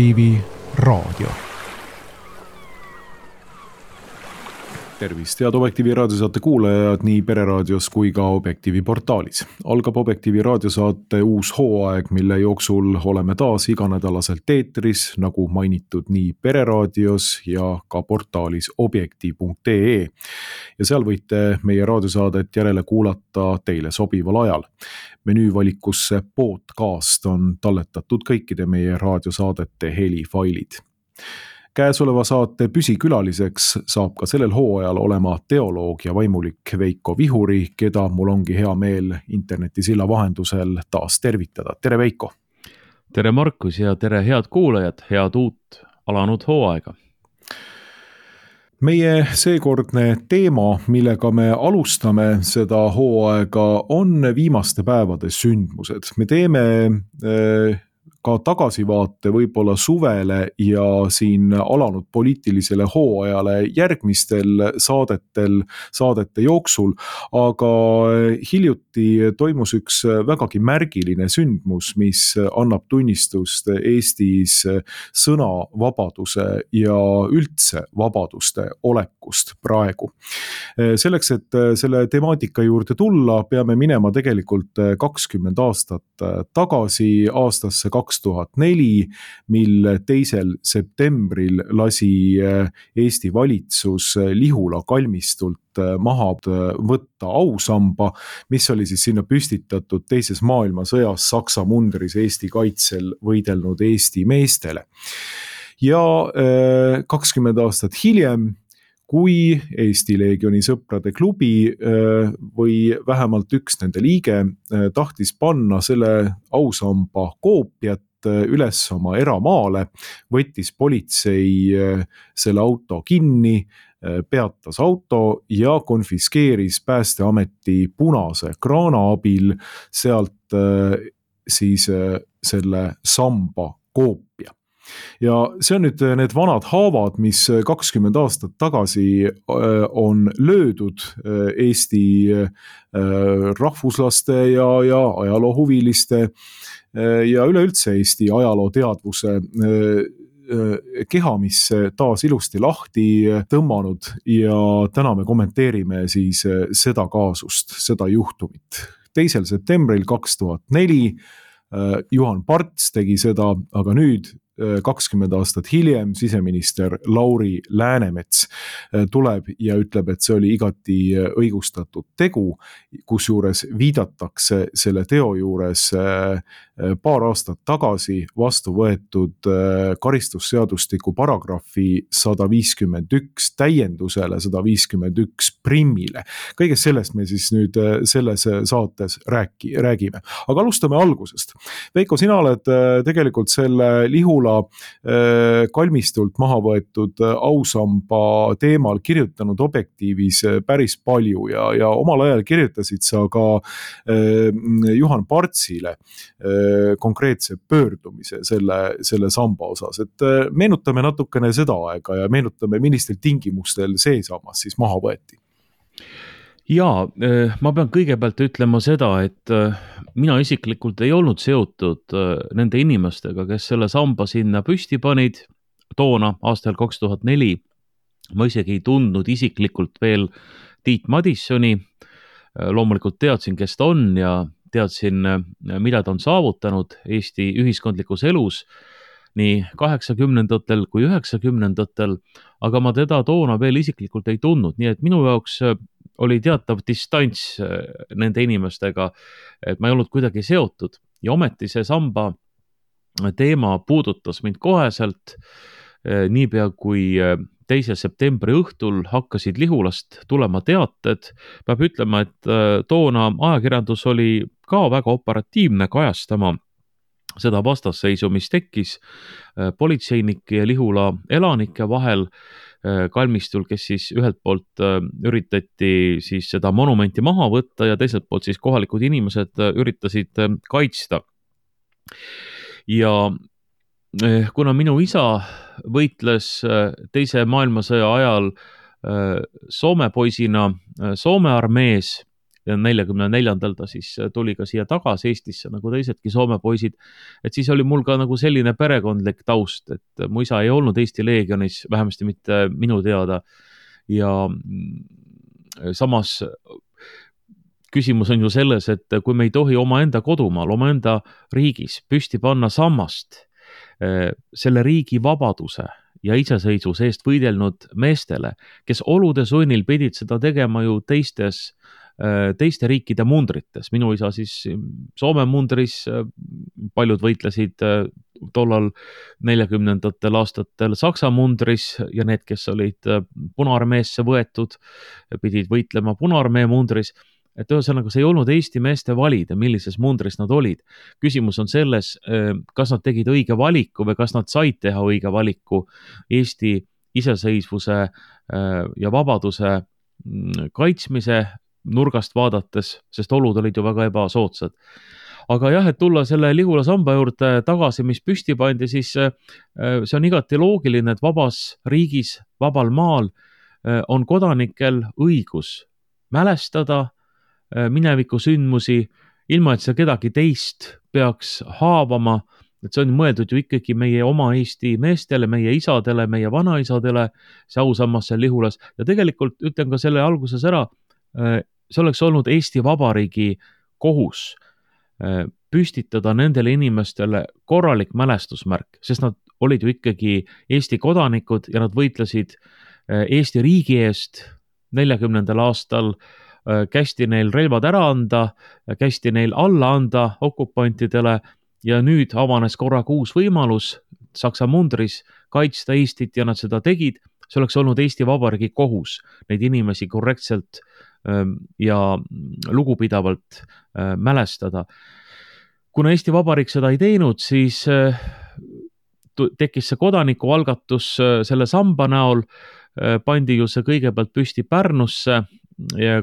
Objektiivi raadio. Tervist, head Objektiivi raadiosaate kuulajad nii Pereraadios kui ka Objektiivi portaalis. algab Objektiivi raadiosaate uus hooaeg, mille jooksul oleme taas iganädalaselt eetris, nagu mainitud nii Pereraadios ja ka portaalis objektiiv.ee. ja seal võite meie raadiosaadet järele kuulata teile sobival ajal menüüvalikusse podcast on talletatud kõikide meie raadiosaadete helifailid. Käesoleva saate püsikülaliseks saab ka sellel hooajal olema teoloog ja vaimulik Veiko Vihuri, keda mul ongi hea meel internetisilla vahendusel taas tervitada, tere Veiko! tere Markus ja tere head kuulajad, head uut alanud hooaega meie seekordne teema, millega me alustame seda hooaega, on viimaste päevade sündmused. me teeme äh, ka tagasivaate võib-olla suvele ja siin alanud poliitilisele hooajale järgmistel saadetel, saadete jooksul. aga hiljuti toimus üks vägagi märgiline sündmus, mis annab tunnistust Eestis sõnavabaduse ja üldse vabaduste olekust praegu. selleks, et selle temaatika juurde tulla, peame minema tegelikult kakskümmend aastat tagasi, aastasse kaks kaks tuhat neli, mil teisel septembril lasi eh, Eesti valitsus eh, Lihula kalmistult eh, maha võtta ausamba, mis oli siis sinna püstitatud teises maailmasõjas Saksa mundris Eesti kaitsel võidelnud Eesti meestele. ja kakskümmend aastat hiljem kui Eesti Leegioni sõprade klubi või vähemalt üks nende liige tahtis panna selle ausamba koopiat üles oma eramaale, võttis politsei selle auto kinni, peatas auto ja konfiskeeris Päästeameti punase kraana abil sealt siis selle samba koopia. Ja see on nüüd need vanad haavad, mis kakskümmend aastat tagasi on löödud Eesti rahvuslaste ja, ja ajaloohuviliste ja üleüldse Eesti ajalooteadvuse kehamisse taas ilusti lahti tõmmanud ja täna me kommenteerime siis seda kaasust, seda juhtumit. teisel septembril kaks tuhat neli Juhan Parts tegi seda, aga nüüd kakskümmend aastat hiljem siseminister Lauri Läänemets äh, tuleb ja ütleb, et see oli igati äh, õigustatud tegu. kusjuures viidatakse selle teo juures äh, paar aastat tagasi vastu võetud karistusseadustiku paragrahvi sada viiskümmend üks täiendusele sada viiskümmend üks primmile. kõigest sellest me siis nüüd selles saates rääki-, räägime, aga alustame algusest. Veiko, sina oled tegelikult selle Lihula äh, kalmistult maha võetud äh, ausamba teemal kirjutanud Objektiivis äh, päris palju ja, ja omal ajal kirjutasid sa ka Juhan Partsile konkreetse pöördumise selle, selle samba osas, et meenutame natukene seda aega ja meenutame, millistel tingimustel see sammas siis maha võeti jaa, ma pean kõigepealt ütlema seda, et mina isiklikult ei olnud seotud äh, nende inimestega, kes selle samba sinna püsti panid toona, aastal kaks tuhat neli. ma isegi ei tundnud isiklikult veel Tiit Madissoni. Äh, loomulikult teadsin, kes ta on ja teadsin, äh, mida ta on saavutanud Eesti ühiskondlikus elus nii kaheksakümnendatel kui üheksakümnendatel, aga ma teda toona veel isiklikult ei tundnud, nii et minu jaoks oli teatav distants nende inimestega, et ma ei olnud kuidagi seotud ja ometi see samba teema puudutas mind koheselt. niipea kui teise septembri õhtul hakkasid Lihulast tulema teated, peab ütlema, et toona ajakirjandus oli ka väga operatiivne kajastama seda vastasseisu, mis tekkis äh, politseinike ja Lihula elanike vahel äh, kalmistul, kes siis ühelt poolt äh, üritati siis seda monumenti maha võtta ja teiselt poolt siis kohalikud inimesed üritasid kaitsta. ja kuna minu isa võitles teise maailmasõja ajal Soome poisina Soome armees ja neljakümne neljandal ta siis tuli ka siia tagasi Eestisse nagu teisedki Soome poisid. et siis oli mul ka nagu selline perekondlik taust, et mu isa ei olnud Eesti Leegionis, vähemasti mitte minu teada. ja mm, samas küsimus on ju selles, et kui me ei tohi omaenda kodumaal, omaenda riigis püsti panna sammast selle riigi vabaduse ja iseseisvuse eest võidelnud meestele, kes olude sunnil pidid seda tegema ju teistes Äh, teiste riikide mundrites, minu isa siis Soome mundris, äh, paljud võitlesid äh, tollal neljakümnendatel aastatel Saksa mundris ja need, kes olid Punaarmeesse võetud, pidid võitlema Punaarmee mundris et ühesõnaga, see ei olnud Eesti meeste valida, millises mundris nad olid. küsimus on selles, kas nad tegid õige valiku või kas nad said teha õige valiku Eesti iseseisvuse ja vabaduse mm, kaitsmise nurgast vaadates, sest olud olid ju väga ebasoodsad. aga jah, et tulla selle Lihula samba juurde tagasi, mis püsti pandi, siis äh, see on igati loogiline, et vabas riigis, vabal maal äh, on kodanikel õigus mälestada äh, minevikusündmusi, ilma et see kedagi teist peaks haavama et see on mõeldud ju ikkagi meie oma Eesti meestele, meie isadele, meie vanaisadele, see ausammas seal Lihulas ja tegelikult ütlen ka selle alguses ära, Äh, see oleks olnud Eesti Vabariigi kohus äh, püstitada nendele inimestele korralik mälestusmärk, sest nad olid ju ikkagi Eesti kodanikud ja nad võitlesid äh, Eesti riigi eest. neljakümnendal aastal kästi neil relvad ära anda, kästi neil alla anda okupantidele ja nüüd avanes korraga uus võimalus Saksa mundris kaitsta Eestit ja nad seda tegid. see oleks olnud Eesti Vabariigi kohus neid inimesi korrektselt ja lugupidavalt mälestada. kuna Eesti Vabariik seda ei teinud, siis tekkis see kodanikualgatus selle samba näol, pandi ju see kõigepealt püsti Pärnusse,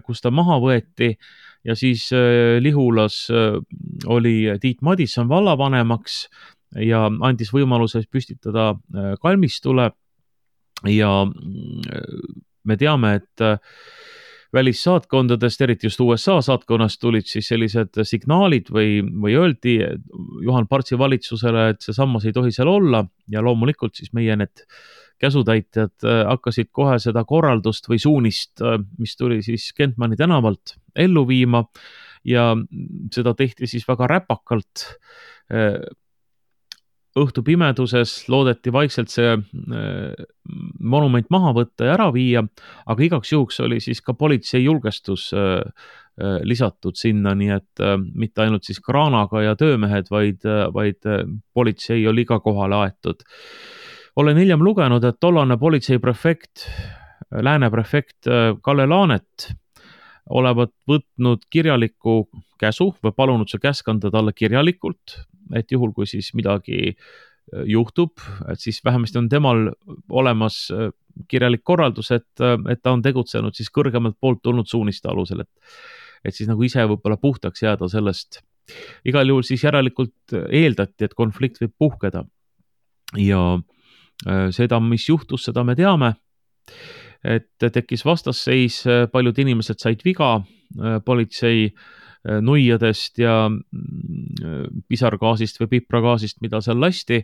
kus ta maha võeti. Ja siis Lihulas oli Tiit Madisson vallavanemaks ja andis võimaluse püstitada kalmistule. Ja me teame, et välissaatkondadest, eriti just USA saatkonnast tulid siis sellised signaalid või, või öeldi Juhan Partsi valitsusele, et see sammas ei tohi seal olla. Ja loomulikult siis meie need käsutäitjad äh, hakkasid kohe seda korraldust või suunist, äh, mis tuli siis Kentmani tänavalt ellu viima. Ja seda tehti siis väga räpakalt äh, õhtu pimeduses loodeti vaikselt see äh, monument maha võtta ja ära viia, aga igaks juhuks oli siis ka politsei julgestus äh, äh, lisatud sinna, nii et mitte ainult siis kraanaga ja töömehed, vaid, vaid politsei oli ka kohale aetud. olen hiljem lugenud, et tollane politseiprefekt, Lääne prefekt Kalle Laanet olevat võtnud kirjaliku käsu või palunud see käsk anda talle kirjalikult et juhul, kui siis midagi äh, juhtub, et siis vähemasti on temal olemas äh, kirjalik korraldus, et, äh, et ta on tegutsenud siis kõrgemalt poolt tulnud suuniste alusel, et, et siis nagu ise võib-olla puhtaks jääda sellest. igal juhul siis järelikult eeldati, et konflikt võib puhkeda. ja seda, mis juhtus, seda me teame. Et tekkis vastasseis, paljud inimesed said viga, politsei äh, Äh, nuiadest ja mm, pisargaasist või pipragaasist, mida seal lasti.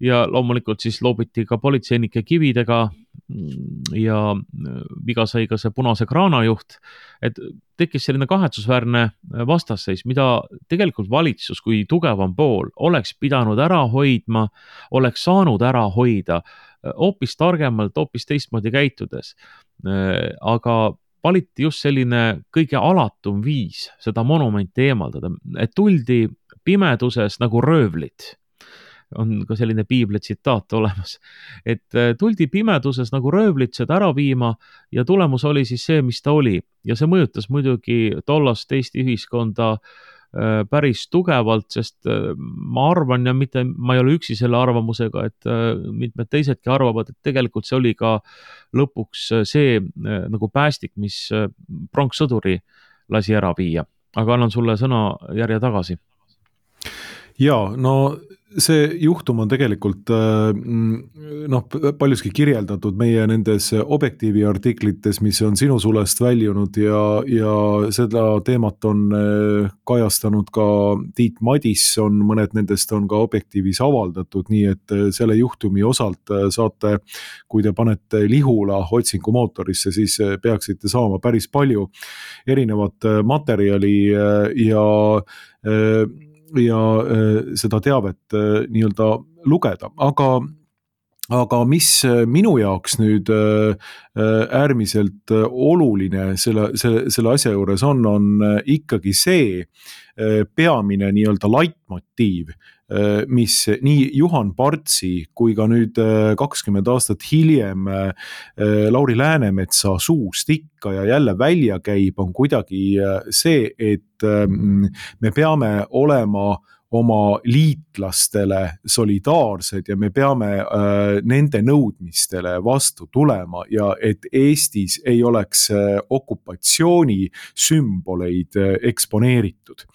Ja loomulikult siis loobiti ka politseinike kividega mm, ja äh, viga sai ka see punase kraana juht. et tekkis selline kahetsusväärne äh, vastasseis, mida tegelikult valitsus kui tugevam pool oleks pidanud ära hoidma, oleks saanud ära hoida hoopis targemalt, hoopis teistmoodi käitudes. aga valiti just selline kõige alatum viis seda monumenti eemaldada, et tuldi pimeduses nagu röövlid on ka selline piibli tsitaat olemas, et äh, tuldi pimeduses nagu röövlid seda ära viima ja tulemus oli siis see, mis ta oli ja see mõjutas muidugi tollast Eesti ühiskonda äh, päris tugevalt, sest äh, ma arvan ja mitte, ma ei ole üksi selle arvamusega, et mitmed teisedki arvavad, et tegelikult see oli ka lõpuks see nagu päästik, mis pronkssõduri lasi ära viia. aga annan sulle sõnajärje tagasi. ja no see juhtum on tegelikult mm, noh, paljuski kirjeldatud meie nendes Objektiivi artiklites, mis on sinu sulest väljunud ja, ja seda teemat on äh, kajastanud ka Tiit Madisson, mõned nendest on ka Objektiivis avaldatud, nii et äh, selle juhtumi osalt äh, saate, kui te panete Lihula otsingumootorisse, siis peaksite saama päris palju erinevat materjali ja ja äh, seda teavet äh, nii-öelda lugeda, aga aga mis äh, minu jaoks nüüd äärmiselt oluline selle, selle, selle asja juures on, on ikkagi see peamine nii-öelda laitmotiiv mis nii Juhan Partsi kui ka nüüd äh, kakskümmend aastat hiljem äh, Lauri Läänemetsa suust ikka ja jälle välja käib, on kuidagi see, et me peame olema oma liitlastele solidaarsed ja me peame äh, nende nõudmistele vastu tulema ja et Eestis ei oleks äh, okupatsiooni sümboleid äh, eksponeeritud.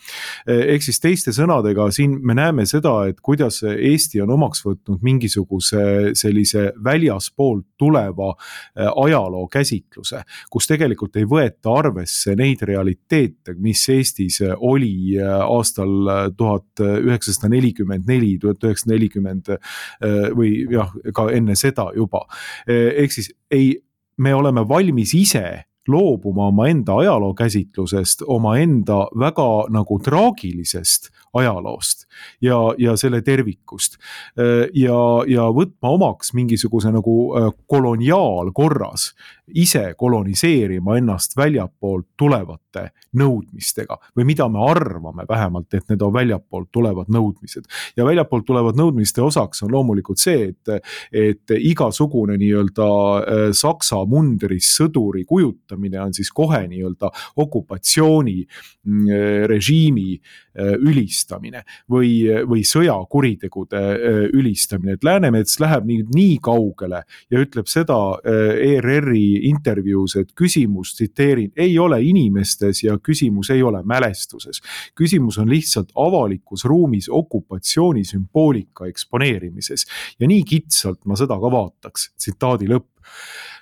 ehk siis teiste sõnadega siin me näeme seda, et kuidas Eesti on omaks võtnud mingisuguse sellise väljaspoolt tuleva ajaloo käsitluse, kus tegelikult ei võeta arvesse neid realiteete, mis Eestis oli aastal tuhat üheksasada nelikümmend neli, tuhat üheksasada nelikümmend äh, või jah, ka enne seda juba. Äh, ehk siis ei, me oleme valmis ise loobuma omaenda ajalookäsitlusest, omaenda väga nagu traagilisest ajaloost ja, ja selle tervikust. Äh, ja, ja võtma omaks mingisuguse nagu koloniaalkorras ise koloniseerima ennast väljapoolt tulevate nõudmistega või mida me arvame vähemalt, et need on väljapoolt tulevad nõudmised. ja väljapoolt tulevad nõudmiste osaks on loomulikult see, et, et igasugune nii-öelda äh, Saksa mundris sõduri kujutamine on siis kohe nii-öelda okupatsiooni mm, režiimi äh, ülistamine või, või sõjakuritegude äh, ülistamine, et Läänemets läheb nii, nii kaugele ja ütleb seda ERR-i intervjuus, et küsimus, tsiteerin, ei ole inimestes ja küsimus ei ole mälestuses. küsimus on lihtsalt avalikus ruumis okupatsiooni sümboolika eksponeerimises. Ja nii kitsalt ma seda ka vaataks, tsitaadi lõpp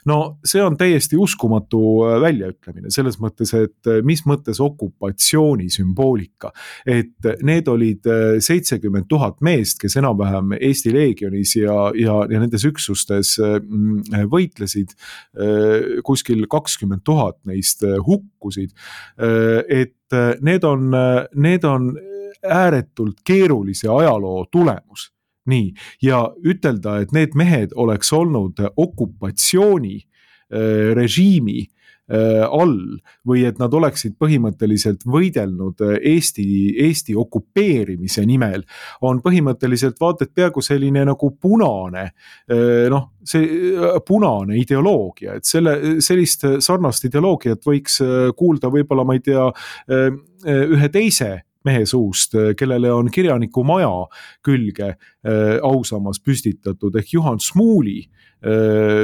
no see on täiesti uskumatu äh, väljaütlemine selles mõttes, et äh, mis mõttes okupatsiooni sümboolika. et need olid äh, seitsekümmend tuhat meest, kes enam-vähem Eesti Leegionis ja, ja, ja nendes üksustes mm, võitlesid. kuskil kakskümmend tuhat neist hukkusid. et need on, need on ääretult keerulise ajaloo tulemus nii, ja ütelda, et need mehed oleks olnud okupatsiooni äh, režiimi äh, all või et nad oleksid põhimõtteliselt võidelnud äh, Eesti, Eesti okupeerimise nimel, on põhimõtteliselt vaata et peaaegu selline nagu punane noh, see punane ideoloogia, et selle, sellist sarnast ideoloogiat võiks kuulda võib-olla, ma ei tea, ühe teise mehe suust, kellele on kirjaniku maja külge äh, ausammas püstitatud ehk Juhan Smuuli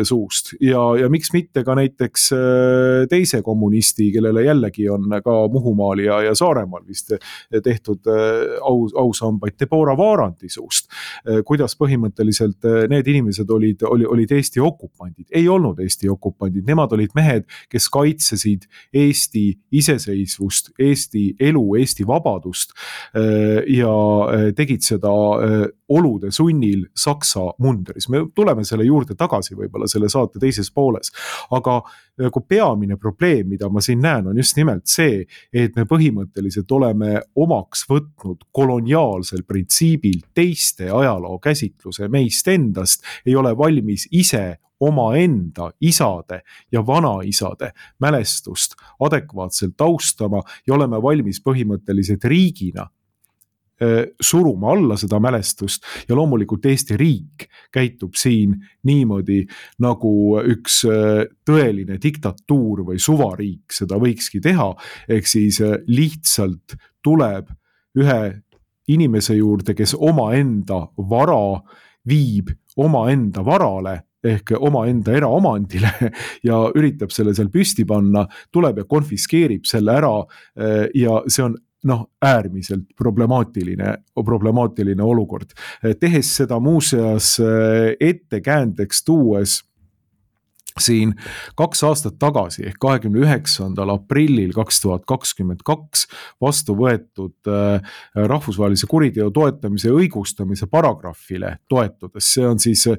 suust. Ja, ja miks mitte ka näiteks äh, teise kommunisti, kellele jällegi on ka Muhumaal ja, ja Saaremaal vist tehtud äh, au, ausambaid Debora Vaarandi suust. kuidas põhimõtteliselt need inimesed olid, olid, olid Eesti okupandid, ei olnud Eesti okupandid, nemad olid mehed, kes kaitsesid Eesti iseseisvust, Eesti elu, Eesti vabadust ja tegid seda olude sunnil Saksa mundris, me tuleme selle juurde tagasi võib-olla selle saate teises pooles. aga nagu peamine probleem, mida ma siin näen, on just nimelt see, et me põhimõtteliselt oleme omaks võtnud koloniaalsel printsiibil teiste ajaloo käsitluse meist endast, ei ole valmis ise omaenda isade ja vanaisade mälestust adekvaatselt austama ja oleme valmis põhimõtteliselt riigina suruma alla seda mälestust. Ja loomulikult Eesti riik käitub siin niimoodi, nagu üks äh, tõeline diktatuur või suvariik seda võikski teha, ehk siis äh, lihtsalt tuleb ühe inimese juurde, kes omaenda vara viib omaenda varale ehk omaenda eraomandile ja üritab selle seal püsti panna, tuleb ja konfiskeerib selle ära ja see on noh, äärmiselt problemaatiline, problemaatiline olukord. tehes seda muuseas ettekäändeks tuues siin kaks aastat tagasi ehk kahekümne üheksandal aprillil kaks tuhat kakskümmend kaks vastu võetud äh, rahvusvahelise kuriteo toetamise õigustamise paragrahvile toetudes, see on siis äh,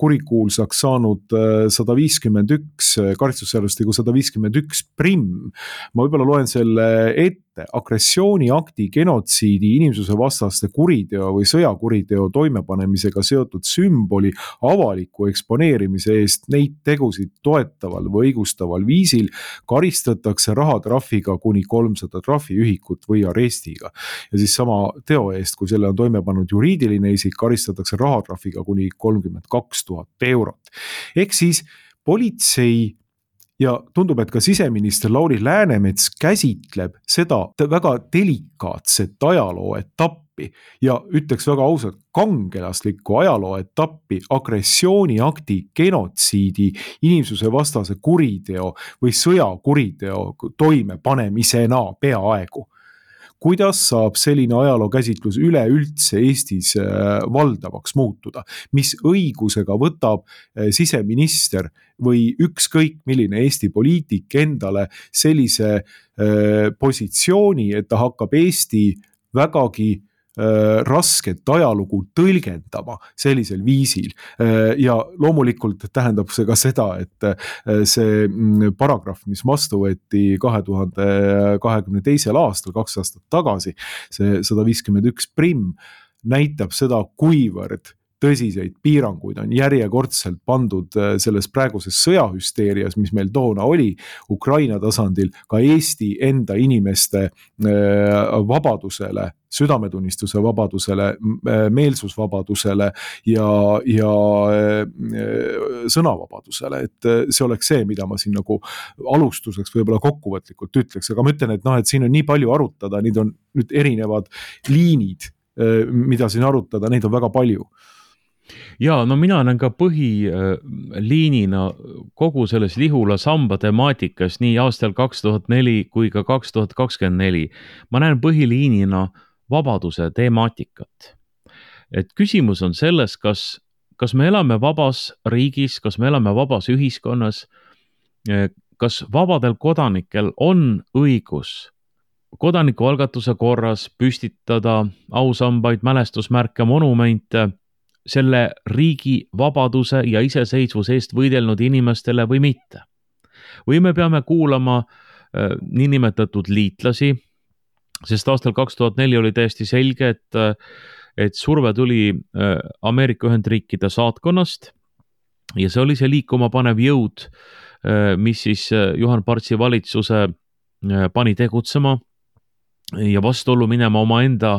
kurikuulsaks saanud sada viiskümmend üks, karistusseadustiku sada viiskümmend üks primm. ma võib-olla loen selle ette ette agressiooniakti, genotsiidi, inimsusevastaste kuriteo või sõjakuriteo toimepanemisega seotud sümboli avaliku eksponeerimise eest neid tegusid toetaval või õigustaval viisil karistatakse rahatrahviga kuni kolmsada trahviühikut või arestiga. ja siis sama teo eest, kui selle on toime pannud juriidiline isik, karistatakse rahatrahviga kuni kolmkümmend kaks tuhat eurot. ehk siis politsei ja tundub, et ka siseminister Lauri Läänemets käsitleb seda väga delikaatset ajaloo etappi ja ütleks väga ausalt, kangelaslikku ajaloo etappi agressiooniakti, genotsiidi, inimsusevastase kuriteo või sõjakuriteo toimepanemisena peaaegu kuidas saab selline ajalookäsitlus üleüldse Eestis äh, valdavaks muutuda, mis õigusega võtab äh, siseminister või ükskõik milline Eesti poliitik endale sellise äh, positsiooni, et ta hakkab Eesti vägagi rasket ajalugu tõlgendama sellisel viisil. Äh, ja loomulikult tähendab see ka seda, et äh, see mm, paragrahv, mis vastu võeti kahe tuhande kahekümne teisel aastal, kaks aastat tagasi, see sada viiskümmend üks primm näitab seda, kuivõrd tõsiseid piiranguid on järjekordselt pandud selles praeguses sõjahüsteerias, mis meil toona oli Ukraina tasandil, ka Eesti enda inimeste vabadusele südametunnistuse vabadusele, meelsusvabadusele ja, ja äh, sõnavabadusele, et äh, see oleks see, mida ma siin nagu alustuseks võib-olla kokkuvõtlikult ütleks, aga ma ütlen, et noh, et siin on nii palju arutada, neid on nüüd erinevad liinid, äh, mida siin arutada, neid on väga palju. Ja no mina näen ka põhiliinina kogu selles Lihula samba temaatikas nii aastal kaks tuhat neli kui ka kaks tuhat kakskümmend neli. ma näen põhiliinina vabaduse temaatikat. et küsimus on selles, kas, kas me elame vabas riigis, kas me elame vabas ühiskonnas, kas vabadel kodanikel on õigus kodanikualgatuse korras püstitada ausambaid, mälestusmärke, monumente selle riigi vabaduse ja iseseisvuse eest võidelnud inimestele või mitte. või me peame kuulama äh, niinimetatud liitlasi, sest aastal kaks tuhat neli oli täiesti selge, et, et surve tuli äh, Ameerika Ühendriikide saatkonnast ja see oli see liikuma panev jõud, äh, mis siis äh, Juhan Partsi valitsuse pani tegutsema ja vastuollu minema omaenda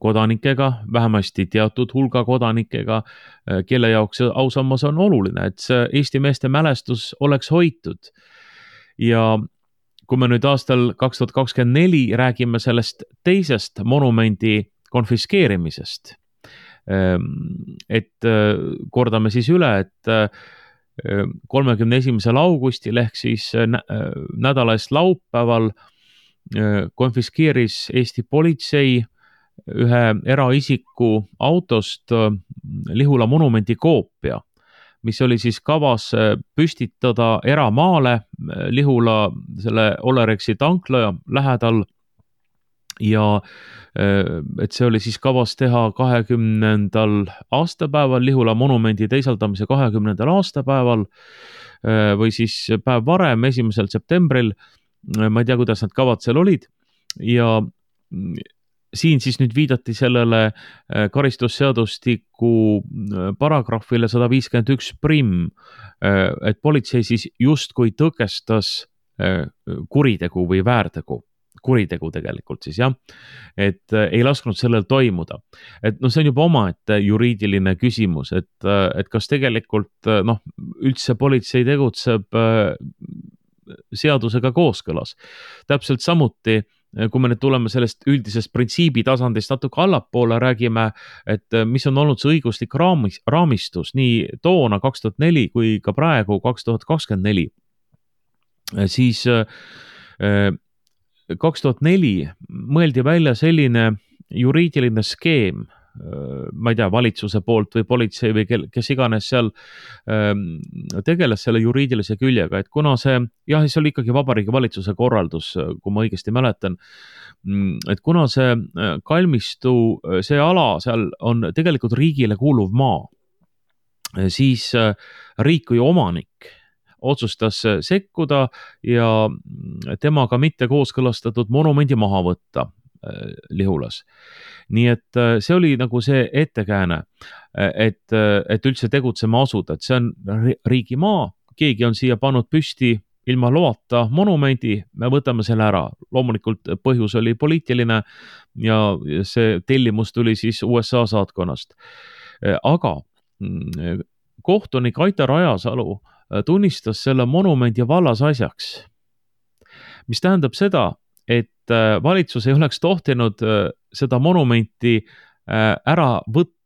kodanikega, vähemasti teatud hulga kodanikega, kelle jaoks see ausammas on oluline, et see Eesti meeste mälestus oleks hoitud. ja kui me nüüd aastal kaks tuhat kakskümmend neli räägime sellest teisest monumendi konfiskeerimisest, ehm, et äh, kordame siis üle, et äh, kolmekümne esimesel augustil ehk siis äh, nädala eest laupäeval konfiskeeris Eesti politsei ühe eraisiku autost Lihula monumendi koopia mis oli siis kavas äh, püstitada eramaale äh, Lihula selle Olerexi tankla lähedal. ja äh, et see oli siis kavas teha kahekümnendal aastapäeval, Lihula monumendi teisaldamise kahekümnendal aastapäeval või siis päev varem, esimesel septembril. ma ei tea, kuidas need kavad seal olid ja siin siis nüüd viidati sellele äh, karistusseadustiku äh, paragrahvile sada viiskümmend üks primm, äh, et politsei siis justkui tõkestas kuritegu või väärtegu kuritegu tegelikult siis jah, et ei lasknud sellel toimuda. et noh, see on juba omaette juriidiline küsimus, et, et kas tegelikult noh, üldse politsei tegutseb seadusega kooskõlas. täpselt samuti Äh, kui me nüüd tuleme sellest üldisest printsiibi tasandist natuke allapoole, räägime, et äh, mis on olnud see õiguslik raamis, raamistus nii toona kaks tuhat neli kui ka praegu kaks tuhat kakskümmend neli, äh, siis kaks tuhat neli mõeldi välja selline juriidiline skeem ma ei tea, valitsuse poolt või politsei või kel, kes iganes seal ähm, tegeles selle juriidilise küljega, et kuna see jah, see oli ikkagi Vabariigi Valitsuse korraldus, kui ma õigesti mäletan. Mm, et kuna see äh, kalmistu, see ala seal on tegelikult riigile kuuluv maa, siis äh, riik kui omanik otsustas sekkuda ja temaga mitte kooskõlastatud monumendi maha võtta Äh, Lihulas. nii et äh, see oli nagu see ettekääne, äh, et, et üldse tegutsema asuda, et see on riigimaa, keegi on siia pannud püsti ilma loata monumendi, me võtame selle ära. loomulikult põhjus oli poliitiline ja see tellimus tuli siis USA saatkonnast. aga mm, kohtunik Aitar Rajasalu tunnistas selle monumendi vallas asjaks. mis tähendab seda, et äh, valitsus ei oleks tohtinud äh, seda monumenti äh, ära võtta.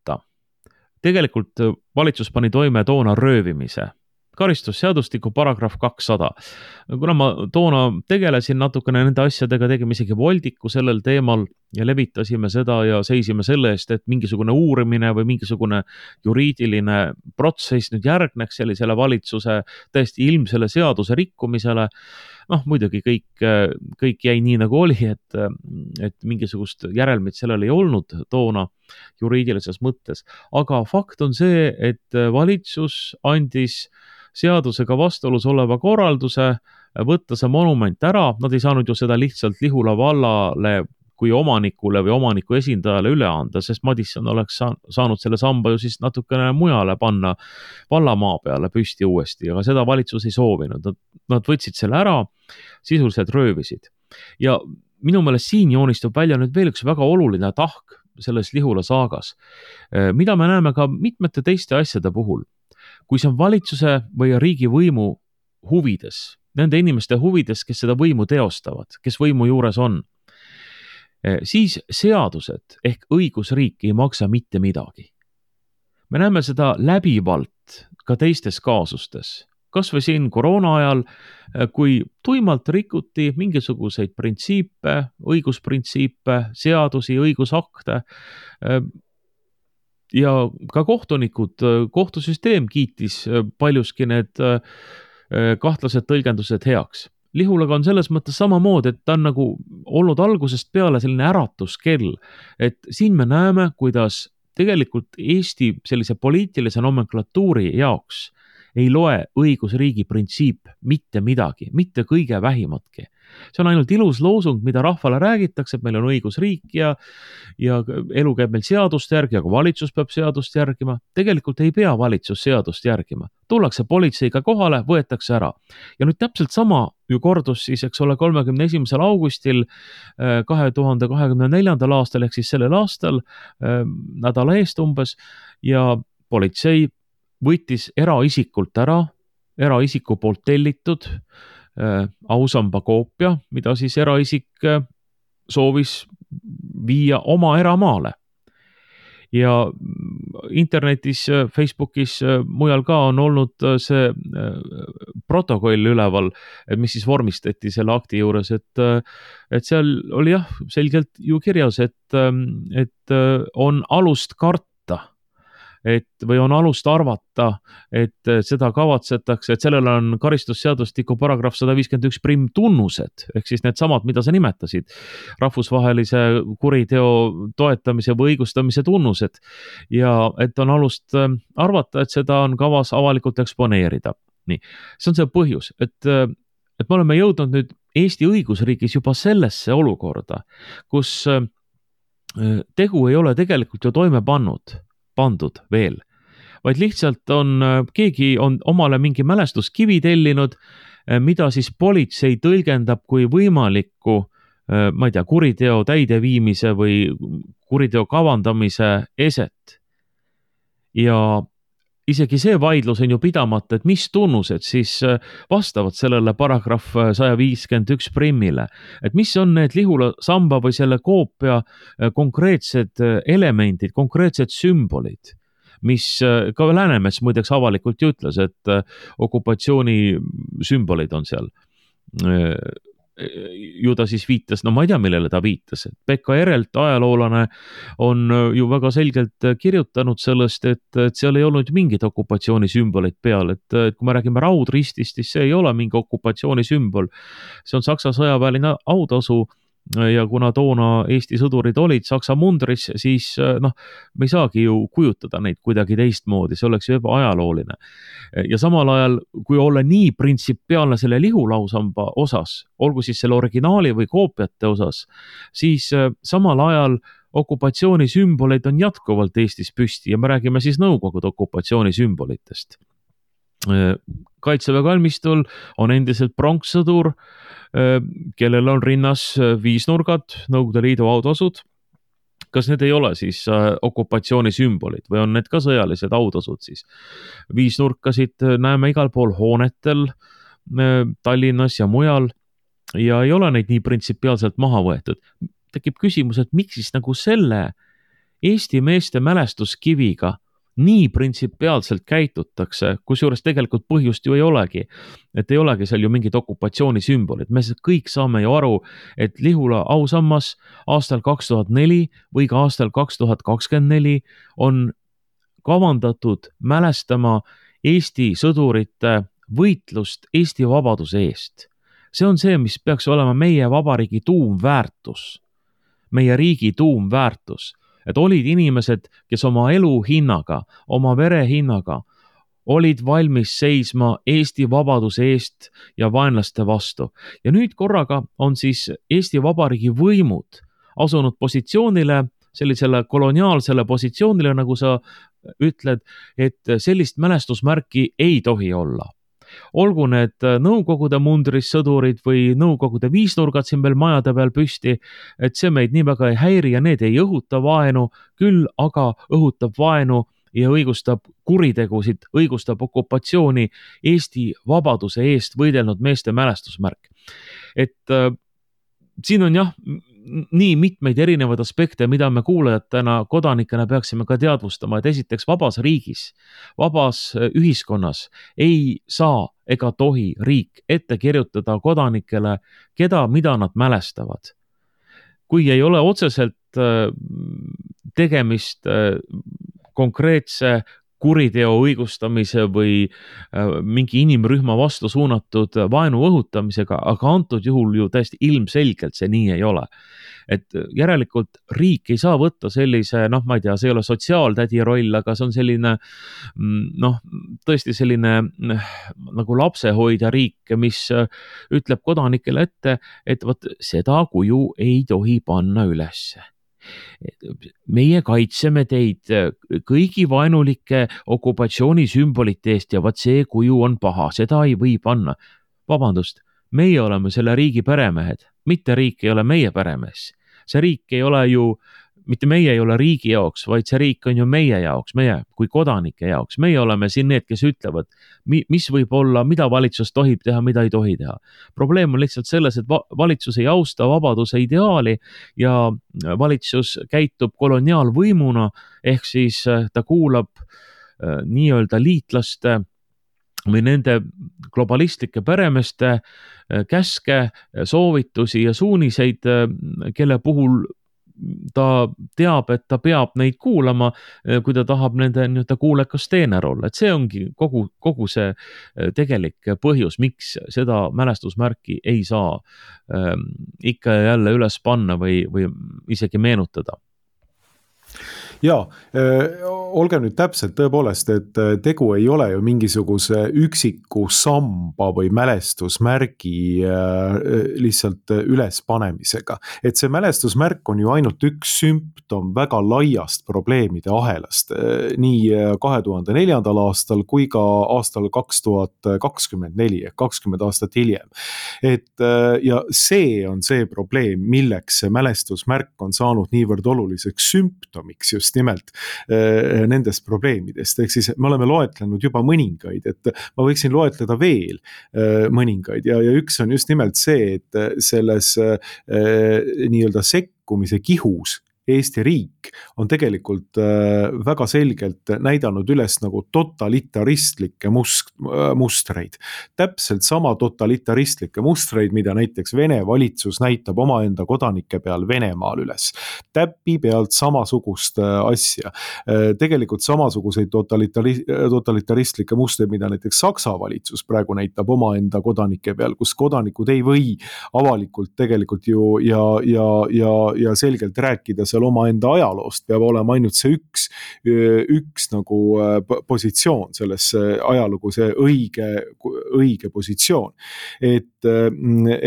tegelikult valitsus pani toime toona röövimise karistusseadustiku paragrahv kakssada. kuna ma toona tegelesin natukene nende asjadega, tegime isegi voldiku sellel teemal ja levitasime seda ja seisime selle eest, et mingisugune uurimine või mingisugune juriidiline protsess nüüd järgneks sellisele valitsuse täiesti ilmsele seaduse rikkumisele. noh, muidugi kõik, kõik jäi nii nagu oli, et, et mingisugust järelmit sellel ei olnud toona juriidilises mõttes, aga fakt on see, et valitsus andis seadusega vastuolus oleva korralduse, võtta see monument ära, nad ei saanud ju seda lihtsalt Lihula vallale kui omanikule või omaniku esindajale üle anda, sest Madisson oleks saanud selle samba ju siis natukene mujale panna, vallamaa peale püsti uuesti, aga seda valitsus ei soovinud, nad, nad võtsid selle ära, sisuliselt röövisid. ja minu meelest siin joonistub välja nüüd veel üks väga oluline tahk selles Lihula saagas, mida me näeme ka mitmete teiste asjade puhul. Kui see on valitsuse või riigivõimu huvides, nende inimeste huvides, kes seda võimu teostavad, kes võimu juures on, siis seadused ehk õigusriik ei maksa mitte midagi. me näeme seda läbivalt ka teistes kaasustes, kasvõi siin koroona ajal, eh, kui tuimalt rikuti mingisuguseid printsiipe, õigusprintsiipe, seadusi, õigusakte eh, ja ka kohtunikud, kohtusüsteem kiitis paljuski need kahtlased tõlgendused heaks. Lihulaga on selles mõttes samamoodi, et ta on nagu olnud algusest peale selline äratuskell, et siin me näeme, kuidas tegelikult Eesti sellise poliitilise nomenklatuuri jaoks ei loe õigusriigi printsiip mitte midagi, mitte kõige vähimatki see on ainult ilus loosung, mida rahvale räägitakse, et meil on õigusriik ja, ja elu käib meil seaduste järgi, aga valitsus peab seadust järgima. tegelikult ei pea valitsus seadust järgima, tullakse politseiga kohale, võetakse ära. ja nüüd täpselt sama ju kordus siis, eks ole, kolmekümne esimesel augustil äh, kahe tuhande kahekümne neljandal aastal ehk siis sellel aastal, äh, nädala eest umbes ja politsei võttis eraisikult ära, eraisiku poolt tellitud äh, Äh, ausamba koopia, mida siis eraisik äh, soovis viia oma eramaale. ja internetis, äh, Facebookis, mujal ka on olnud see protokoll üleval, mis siis vormistati selle akti juures, et, et seal oli jah, selgelt ju kirjas, et, et on alust karta et või on alust arvata, et seda kavatsetakse, et sellel on karistusseadustiku paragrahv sada viiskümmend üks prim tunnused ehk siis needsamad, mida sa nimetasid. rahvusvahelise kuriteo toetamise või õigustamise tunnused ja et on alust äh, arvata, et seda on kavas avalikult eksponeerida. nii, see on see põhjus, et, äh, et me oleme jõudnud nüüd Eesti õigusriigis juba sellesse olukorda, kus tegu ei ole tegelikult ju toime pannud pandud veel, vaid lihtsalt on, äh, keegi on omale mingi mälestuskivi tellinud, äh, mida siis politsei tõlgendab kui võimalikku, äh, ma ei tea, kuriteo täideviimise või kuriteo kavandamise eset. ja isegi see vaidlus on ju pidamata, et mis tunnused siis vastavad sellele paragrahv saja viiskümmend üks primmile. et mis on need Lihula samba või selle koopia konkreetsed elemendid, konkreetsed sümbolid mis ka Läänemets muideks avalikult ju ütles, et okupatsiooni sümbolid on seal ju ta siis viitas, no ma ei tea, millele ta viitas, et Pekka Erelt, ajaloolane, on ju väga selgelt kirjutanud sellest, et, et seal ei olnud mingit okupatsioonisümbolit peal, et, et kui me räägime raudristist, siis see ei ole mingi okupatsioonisümbol. see on Saksa sõjaväeline autasu ja kuna toona Eesti sõdurid olid Saksa mundris, siis äh, noh, me ei saagi ju kujutada neid kuidagi teistmoodi, see oleks ju ebaajalooline. ja samal ajal, kui olla nii printsipiaalne selle lihulausamba osas, olgu siis selle originaali või koopiate osas, siis äh, samal ajal okupatsioonisümboleid on jätkuvalt Eestis püsti ja me räägime siis Nõukogude okupatsioonisümbolitest. Äh, kaitseväe kalmistul on endiselt pronkssõdur kellel on rinnas viisnurgad, Nõukogude Liidu autasud. kas need ei ole siis okupatsiooni sümbolid või on need ka sõjalised autasud siis? viisnurkasid näeme igal pool hoonetel Tallinnas ja mujal ja ei ole neid nii printsipiaalselt maha võetud. tekib küsimus, et miks siis nagu selle Eesti meeste mälestuskiviga nii printsipiaalselt käitutakse, kusjuures tegelikult põhjust ju ei olegi. et ei olegi seal ju mingit okupatsioonisümbolit, me kõik saame ju aru, et Lihula ausammas aastal kaks tuhat neli või ka aastal kaks tuhat kakskümmend neli on kavandatud mälestama Eesti sõdurite võitlust Eesti vabaduse eest. see on see, mis peaks olema meie vabariigi tuumväärtus, meie riigi tuumväärtus et olid inimesed, kes oma elu hinnaga, oma vere hinnaga olid valmis seisma Eesti vabaduse eest ja vaenlaste vastu. ja nüüd korraga on siis Eesti Vabariigi võimud asunud positsioonile, sellisele koloniaalsele positsioonile, nagu sa ütled, et sellist mälestusmärki ei tohi olla olgu need äh, Nõukogude mundris sõdurid või Nõukogude viisnurgad siin veel majade peal püsti, et see meid nii väga ei häiri ja need ei õhuta vaenu, küll aga õhutab vaenu ja õigustab kuritegusid, õigustab okupatsiooni Eesti vabaduse eest võidelnud meeste mälestusmärk. et äh, siin on jah nii mitmeid erinevaid aspekte, mida me kuulajatena, kodanikena peaksime ka teadvustama, et esiteks vabas riigis, vabas äh, ühiskonnas ei saa ega tohi riik ette kirjutada kodanikele, keda, mida nad mälestavad. kui ei ole otseselt äh, tegemist äh, konkreetse kuriteo õigustamise või äh, mingi inimrühma vastu suunatud vaenu õhutamisega, aga antud juhul ju täiesti ilmselgelt see nii ei ole. et järelikult riik ei saa võtta sellise, noh, ma ei tea, see ei ole sotsiaaltädi roll, aga see on selline mm, noh, tõesti selline nagu lapsehoidja riik, mis ütleb kodanikele ette, et vot seda kuju ei tohi panna ülesse meie kaitseme teid äh, kõigi vaenulike okupatsioonisümbolite eest ja vot see kuju on paha, seda ei või panna. vabandust, meie oleme selle riigi peremehed, mitte riik ei ole meie peremees. see riik ei ole ju äh, mitte meie ei ole riigi jaoks, vaid see riik on ju meie jaoks, meie kui kodanike jaoks, meie oleme siin need, kes ütlevad, mis võib olla, mida valitsus tohib teha, mida ei tohi teha. probleem on lihtsalt selles, et valitsus ei austa vabaduse ideaali ja valitsus käitub koloniaalvõimuna ehk siis äh, ta kuulab äh, nii-öelda liitlaste või nende globalistike peremeeste äh, käske, soovitusi ja suuniseid, kelle puhul ta teab, et ta peab neid kuulama, eh, kui ta tahab nende nii-öelda kuulekas teener olla, et see ongi kogu, kogu see eh, tegelik põhjus, miks seda mälestusmärki ei saa ähm, ikka ja jälle üles panna või, või isegi meenutada ja olgem nüüd täpsed, tõepoolest, et tegu ei ole ju mingisuguse üksiku samba või mälestusmärgi lihtsalt ülespanemisega. et see mälestusmärk on ju ainult üks sümptom väga laiast probleemide ahelast. nii kahe tuhande neljandal aastal kui ka aastal kaks tuhat kakskümmend neli ehk kakskümmend aastat hiljem. et ja see on see probleem, milleks see mälestusmärk on saanud niivõrd oluliseks sümptomiks just just nimelt äh, nendest probleemidest, ehk siis me oleme loetlenud juba mõningaid, et ma võiksin loetleda veel äh, mõningaid. Ja, ja üks on just nimelt see, et selles äh, nii-öelda sekkumise kihus Eesti riik on tegelikult äh, väga selgelt näidanud üles nagu totalitaristlikke must-, äh, mustreid. täpselt sama totalitaristlikke mustreid, mida näiteks Vene valitsus näitab omaenda kodanike peal Venemaal üles. täpi pealt samasugust äh, asja. tegelikult samasuguseid totalitari-, totalitaristlikke mustreid, mida näiteks Saksa valitsus praegu näitab omaenda kodanike peal, kus kodanikud ei või avalikult tegelikult ju ja, ja, ja, ja selgelt rääkida seal omaenda ajaloost, peab olema ainult see üks, üks nagu äh, positsioon selles ajalugu, see õige, õige positsioon. et, äh,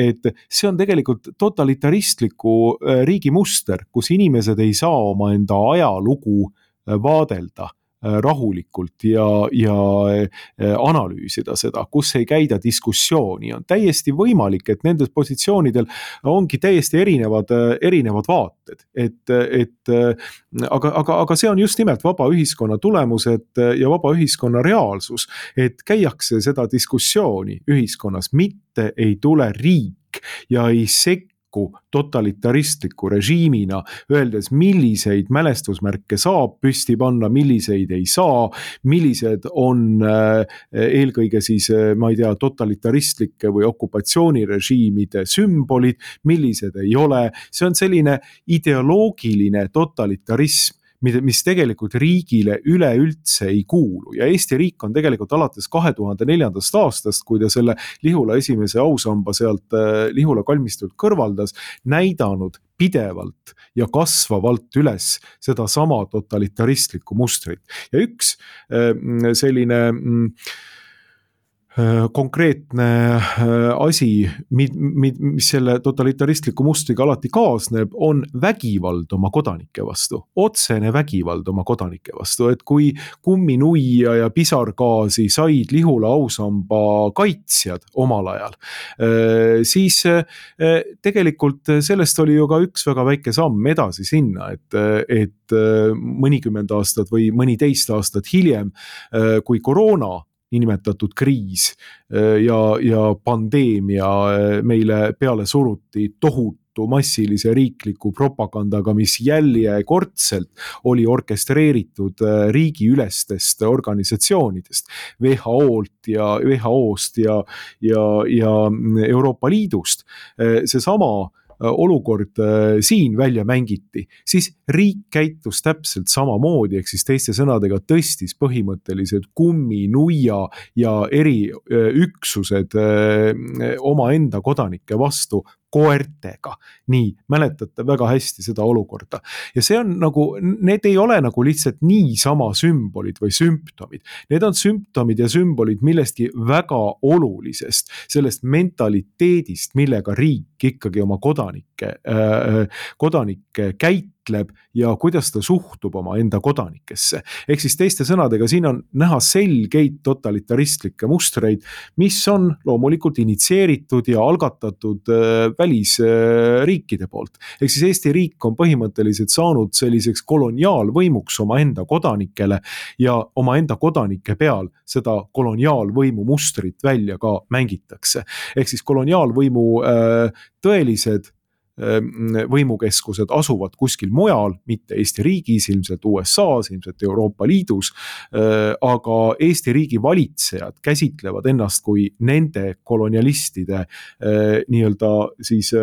et see on tegelikult totalitaristliku äh, riigi muster, kus inimesed ei saa omaenda ajalugu vaadelda Äh, rahulikult ja, ja äh, analüüsida seda, kus ei käida diskussiooni, on täiesti võimalik, et nendel positsioonidel ongi täiesti erinevad, äh, erinevad vaated, et, et aga, aga, aga see on just nimelt vaba ühiskonna tulemused ja vaba ühiskonna reaalsus, et käiakse seda diskussiooni ühiskonnas, mitte ei tule riik ja ei sekku sekku totalitaristliku režiimina, öeldes, milliseid mälestusmärke saab püsti panna, milliseid ei saa, millised on äh, eelkõige siis, äh, ma ei tea, totalitaristlike või okupatsioonirežiimide sümbolid, millised ei ole, see on selline ideoloogiline totalitarism mida, mis tegelikult riigile üleüldse ei kuulu. Ja Eesti riik on tegelikult alates kahe tuhande neljandast aastast, kui ta selle Lihula esimese ausamba sealt äh, Lihula kalmistult kõrvaldas, näidanud pidevalt ja kasvavalt üles sedasama totalitaristlikku mustrit. Ja üks äh, selline Äh, konkreetne äh, asi, mis selle totalitaristliku mustriga alati kaasneb, on vägivald oma kodanike vastu. otsene vägivald oma kodanike vastu, et kui kumminuia ja pisargaasi said Lihula ausamba kaitsjad omal ajal, äh, siis tegelikult sellest oli ju ka üks väga väike samm edasi sinna, et, et mõnikümmend aastat või mõniteist aastat hiljem, kui koroona niinimetatud kriis äh, ja, ja pandeemia äh, meile peale suruti tohutu massilise riikliku propagandaga, mis jäljekordselt oli orkestreeritud äh, riigiülestest organisatsioonidest. WHO-lt ja WHO-st ja, ja, ja Euroopa Liidust. seesama olukord äh, siin välja mängiti, siis riik käitus täpselt samamoodi, ehk siis teiste sõnadega tõstis põhimõtteliselt kumminuia ja eriüksused äh, omaenda kodanike vastu koertega. nii, mäletate väga hästi seda olukorda ja see on nagu, need ei ole nagu lihtsalt niisama sümbolid või sümptomid. Need on sümptomid ja sümbolid millestki väga olulisest, sellest mentaliteedist, millega riik ikkagi oma kodanikke kodanikke käitab mõtleb ja kuidas ta suhtub omaenda kodanikesse. ehk siis teiste sõnadega, siin on näha selgeid totalitaristlikke mustreid, mis on loomulikult initsieeritud ja algatatud äh, välisriikide poolt. ehk siis Eesti riik on põhimõtteliselt saanud selliseks koloniaalvõimuks omaenda kodanikele ja omaenda kodanike peal seda koloniaalvõimu mustrit välja ka mängitakse. ehk siis koloniaalvõimu äh, tõelised võimukeskused asuvad kuskil mujal, mitte Eesti riigis, ilmselt USA-s, ilmselt Euroopa Liidus. Ehm, aga Eesti riigi valitsejad käsitlevad ennast kui nende kolonialistide ehm, nii-öelda siis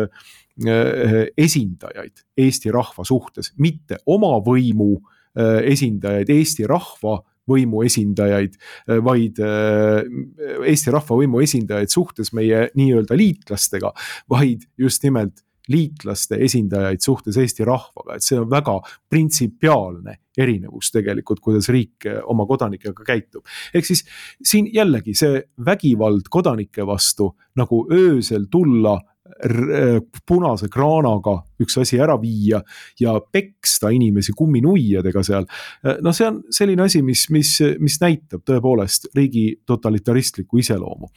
esindajaid Eesti rahva suhtes, mitte oma võimu esindajaid, Eesti rahva võimu esindajaid, vaid Eesti rahva võimu esindajaid suhtes meie nii-öelda liitlastega, vaid just nimelt liitlaste esindajaid suhtes Eesti rahvaga, et see on väga printsipiaalne erinevus tegelikult, kuidas riik eh, oma kodanikega käitub. ehk siis siin jällegi see vägivald kodanike vastu nagu öösel tulla punase kraanaga üks asi ära viia ja peksta inimesi kumminuiadega seal. no see on selline asi, mis, mis, mis näitab tõepoolest riigi totalitaristlikku iseloomu.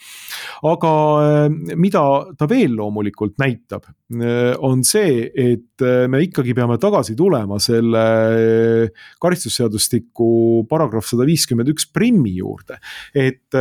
aga eh, mida ta veel loomulikult näitab, eh, on see, et eh, me ikkagi peame tagasi tulema selle karistusseadustiku paragrahv sada viiskümmend üks primmi juurde. et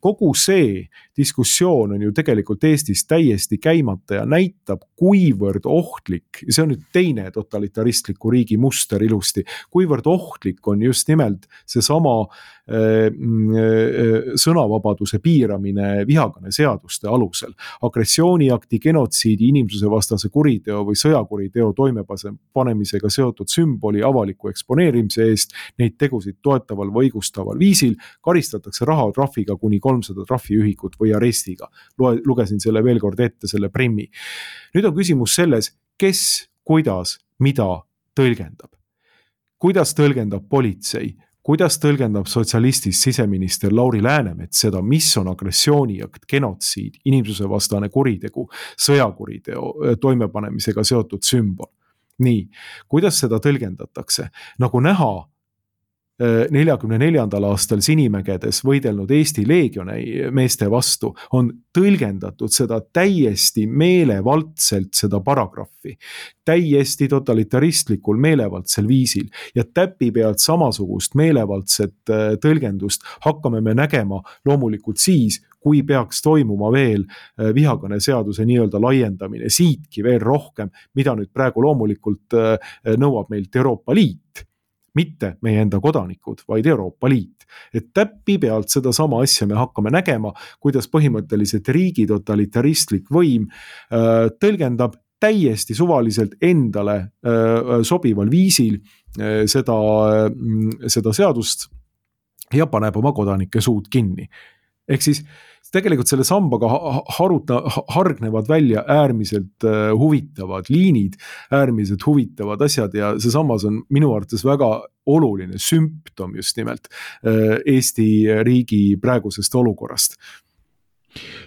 kogu see diskussioon on ju tegelikult Eestis täiesti käimata ja näitab, kuivõrd ohtlik ohtlik see on nüüd teine totalitaristliku riigi muster ilusti, kuivõrd ohtlik on just nimelt seesama äh, äh, sõnavabaduse piiramine vihakõne seaduste alusel. agressiooniakti, genotsiidi, inimsusevastase kuriteo või sõjakuriteo toimepanemisega seotud sümboli avaliku eksponeerimise eest neid tegusid toetaval või õigustaval viisil karistatakse rahatrahviga kuni kolmsada trahviühikut või arestiga. loe, lugesin selle veel kord ette, selle Premi. nüüd on küsimus selles, kes, kuidas, mida tõlgendab. kuidas tõlgendab politsei, kuidas tõlgendab sotsialistist siseminister Lauri Läänemets seda, mis on agressiooniakt, genotsiid, inimsusevastane kuritegu, sõjakuriteo toimepanemisega seotud sümbol? Nii, kuidas seda tõlgendatakse, nagu näha, neljakümne neljandal aastal Sinimägedes võidelnud Eesti leegioni meeste vastu, on tõlgendatud seda täiesti meelevaldselt, seda paragrahvi. täiesti totalitaristlikul meelevaldsel viisil ja täpi pealt samasugust meelevaldset äh, tõlgendust hakkame me nägema loomulikult siis, kui peaks toimuma veel äh, vihakõneseaduse nii-öelda laiendamine siitki veel rohkem, mida nüüd praegu loomulikult äh, nõuab meilt Euroopa Liit mitte meie enda kodanikud, vaid Euroopa Liit. et täppi pealt sedasama asja me hakkame nägema, kuidas põhimõtteliselt riigi totalitaristlik võim äh, tõlgendab täiesti suvaliselt endale äh, sobival viisil äh, seda äh,, seda seadust ja paneb oma kodanike suud kinni. Ehk siis tegelikult selle sambaga haruta, hargnevad välja äärmiselt äh, huvitavad liinid, äärmiselt huvitavad asjad ja see sammas on minu arvates väga oluline sümptom just nimelt äh, Eesti riigi praegusest olukorrast.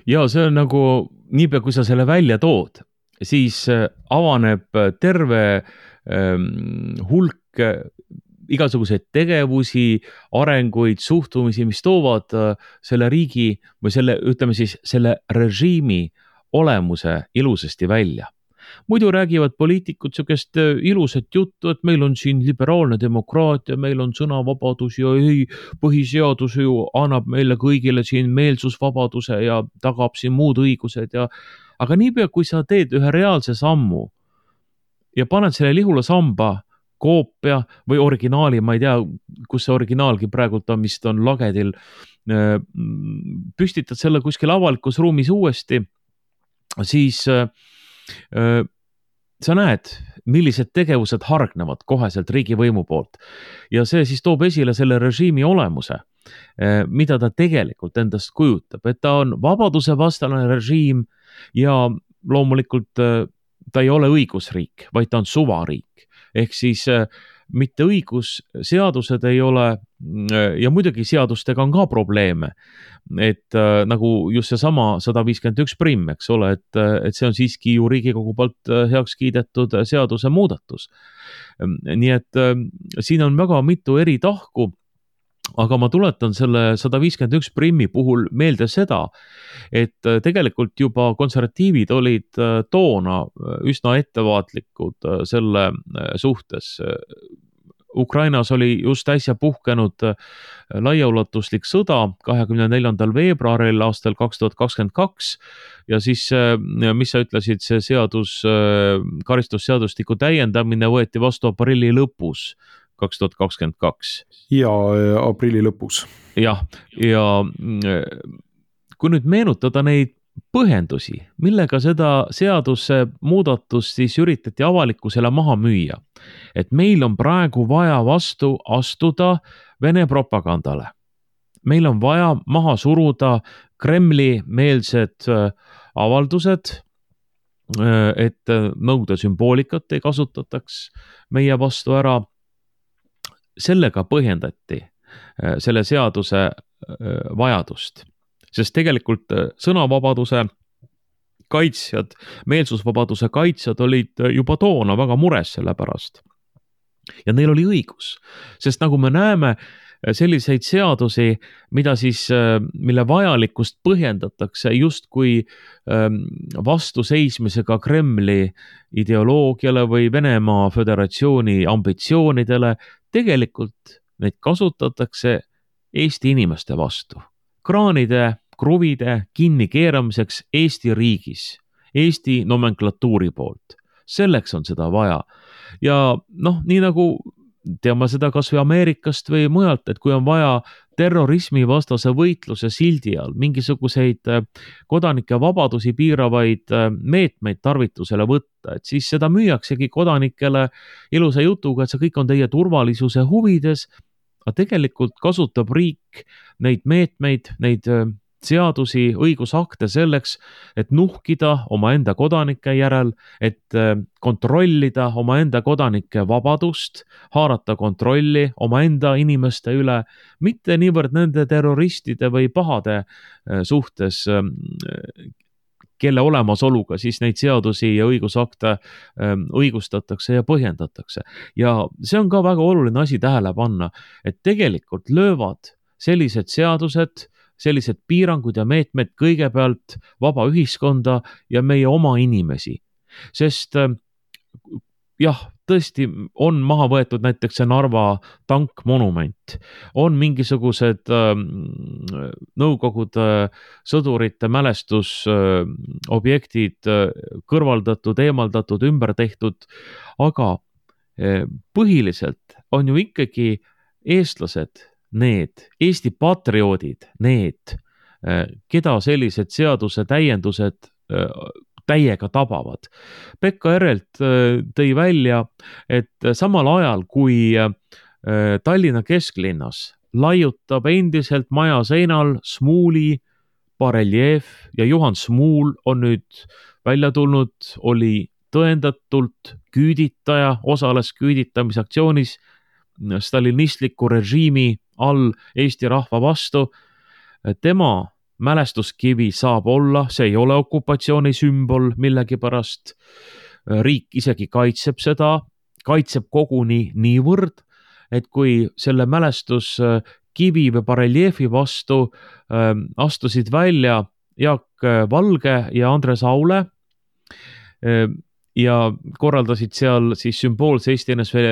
ja see on nagu niipea, kui sa selle välja tood, siis äh, avaneb terve ähm, hulk igasuguseid tegevusi, arenguid, suhtumisi, mis toovad äh, selle riigi või selle, ütleme siis selle režiimi olemuse ilusasti välja. Muidu räägivad poliitikud sihukest äh, ilusat juttu, et meil on siin liberaalne demokraatia, meil on sõnavabadus ja ei, põhiseadus ju annab meile kõigile siin meelsusvabaduse ja tagab siin muud õigused ja aga niipea, kui sa teed ühe reaalse sammu ja paned selle Lihula samba koopia või originaali, ma ei tea, kus see originaalgi praegult on, vist on Lagedil. Äh, püstitad selle kuskil avalikus ruumis uuesti, siis äh, äh, sa näed, millised tegevused hargnevad koheselt riigivõimu poolt ja see siis toob esile selle režiimi olemuse, mida ta tegelikult endast kujutab, et ta on vabadusevastane režiim ja loomulikult ta ei ole õigusriik, vaid ta on suvariik ehk siis äh, mitte õigusseadused ei ole äh, ja muidugi seadustega on ka probleeme. et äh, nagu just seesama sada viiskümmend üks primm, eks ole, et, et see on siiski ju Riigikogu poolt heaks kiidetud seadusemuudatus. nii et siin on väga mitu eri tahku aga ma tuletan selle sada viiskümmend üks Primmi puhul meelde seda, et äh, tegelikult juba konservatiivid olid äh, toona äh, üsna ettevaatlikud selle suhtes. Ukrainas oli just äsja puhkenud laiaulatuslik sõda kahekümne neljandal veebruaril aastal kaks tuhat kakskümmend kaks ja siis, mis sa ütlesid, see seadus, karistusseadustiku täiendamine võeti vastu aprilli lõpus kaks tuhat kakskümmend kaks. ja äh, aprilli lõpus. jah, ja äh, kui nüüd meenutada neid põhjendusi, millega seda seadusemuudatust siis üritati avalikkusele maha müüa. et meil on praegu vaja vastu astuda Vene propagandale. meil on vaja maha suruda Kremli-meelsed äh, avaldused, et Nõukogude sümboolikat ei kasutataks meie vastu ära sellega põhjendati äh, selle seaduse äh, vajadust, sest tegelikult äh, sõnavabaduse kaitsjad, meelsusvabaduse kaitsjad olid juba toona väga mures selle pärast. Ja neil oli õigus, sest nagu me näeme, selliseid seadusi, mida siis, mille vajalikkust põhjendatakse justkui ähm, vastuseismisega Kremli ideoloogiale või Venemaa Föderatsiooni ambitsioonidele, tegelikult neid kasutatakse Eesti inimeste vastu. kraanide, kruvide kinnikeeramiseks Eesti riigis, Eesti nomenklatuuri poolt. selleks on seda vaja. Ja noh, nii nagu teame seda kasvõi Ameerikast või mujalt, et kui on vaja terrorismivastase võitluse sildi all mingisuguseid äh, kodanike vabadusi piiravaid äh, meetmeid tarvitusele võtta, et siis seda müüaksegi kodanikele ilusa jutuga, et see kõik on teie turvalisuse huvides. aga tegelikult kasutab riik neid meetmeid, neid äh, seadusi, õigusakte selleks, et nuhkida omaenda kodanike järel, et äh, kontrollida omaenda kodanike vabadust, haarata kontrolli omaenda inimeste üle, mitte niivõrd nende terroristide või pahade äh, suhtes, ähm, kelle olemasoluga siis neid seadusi ja õigusakte ähm, õigustatakse ja põhjendatakse. ja see on ka väga oluline asi tähele panna, et tegelikult löövad sellised seadused sellised piirangud ja meetmed kõigepealt vaba ühiskonda ja meie oma inimesi. sest äh, jah, tõesti on maha võetud näiteks see Narva tankmonument, on mingisugused äh, Nõukogude äh, sõdurite mälestusobjektid äh, kõrvaldatud, eemaldatud, ümber tehtud, aga äh, põhiliselt on ju ikkagi eestlased need Eesti patrioodid, need, äh, keda sellised seaduse täiendused äh, täiega tabavad. Pekka Erelt äh, tõi välja, et samal ajal kui Tallinna kesklinnas laiutab endiselt maja seinal Smuuli bareljeef ja Juhan Smuul on nüüd välja tulnud, oli tõendatult küüditaja, osales küüditamisaktsioonis stalinistliku režiimi all Eesti rahva vastu. tema mälestuskivi saab olla, see ei ole okupatsiooni sümbol millegipärast. riik isegi kaitseb seda, kaitseb koguni niivõrd, et kui selle mälestuskivi või bareljeefi vastu äh, astusid välja Jaak Valge ja Andres Aule äh, ja korraldasid seal siis sümboolse Eesti NSV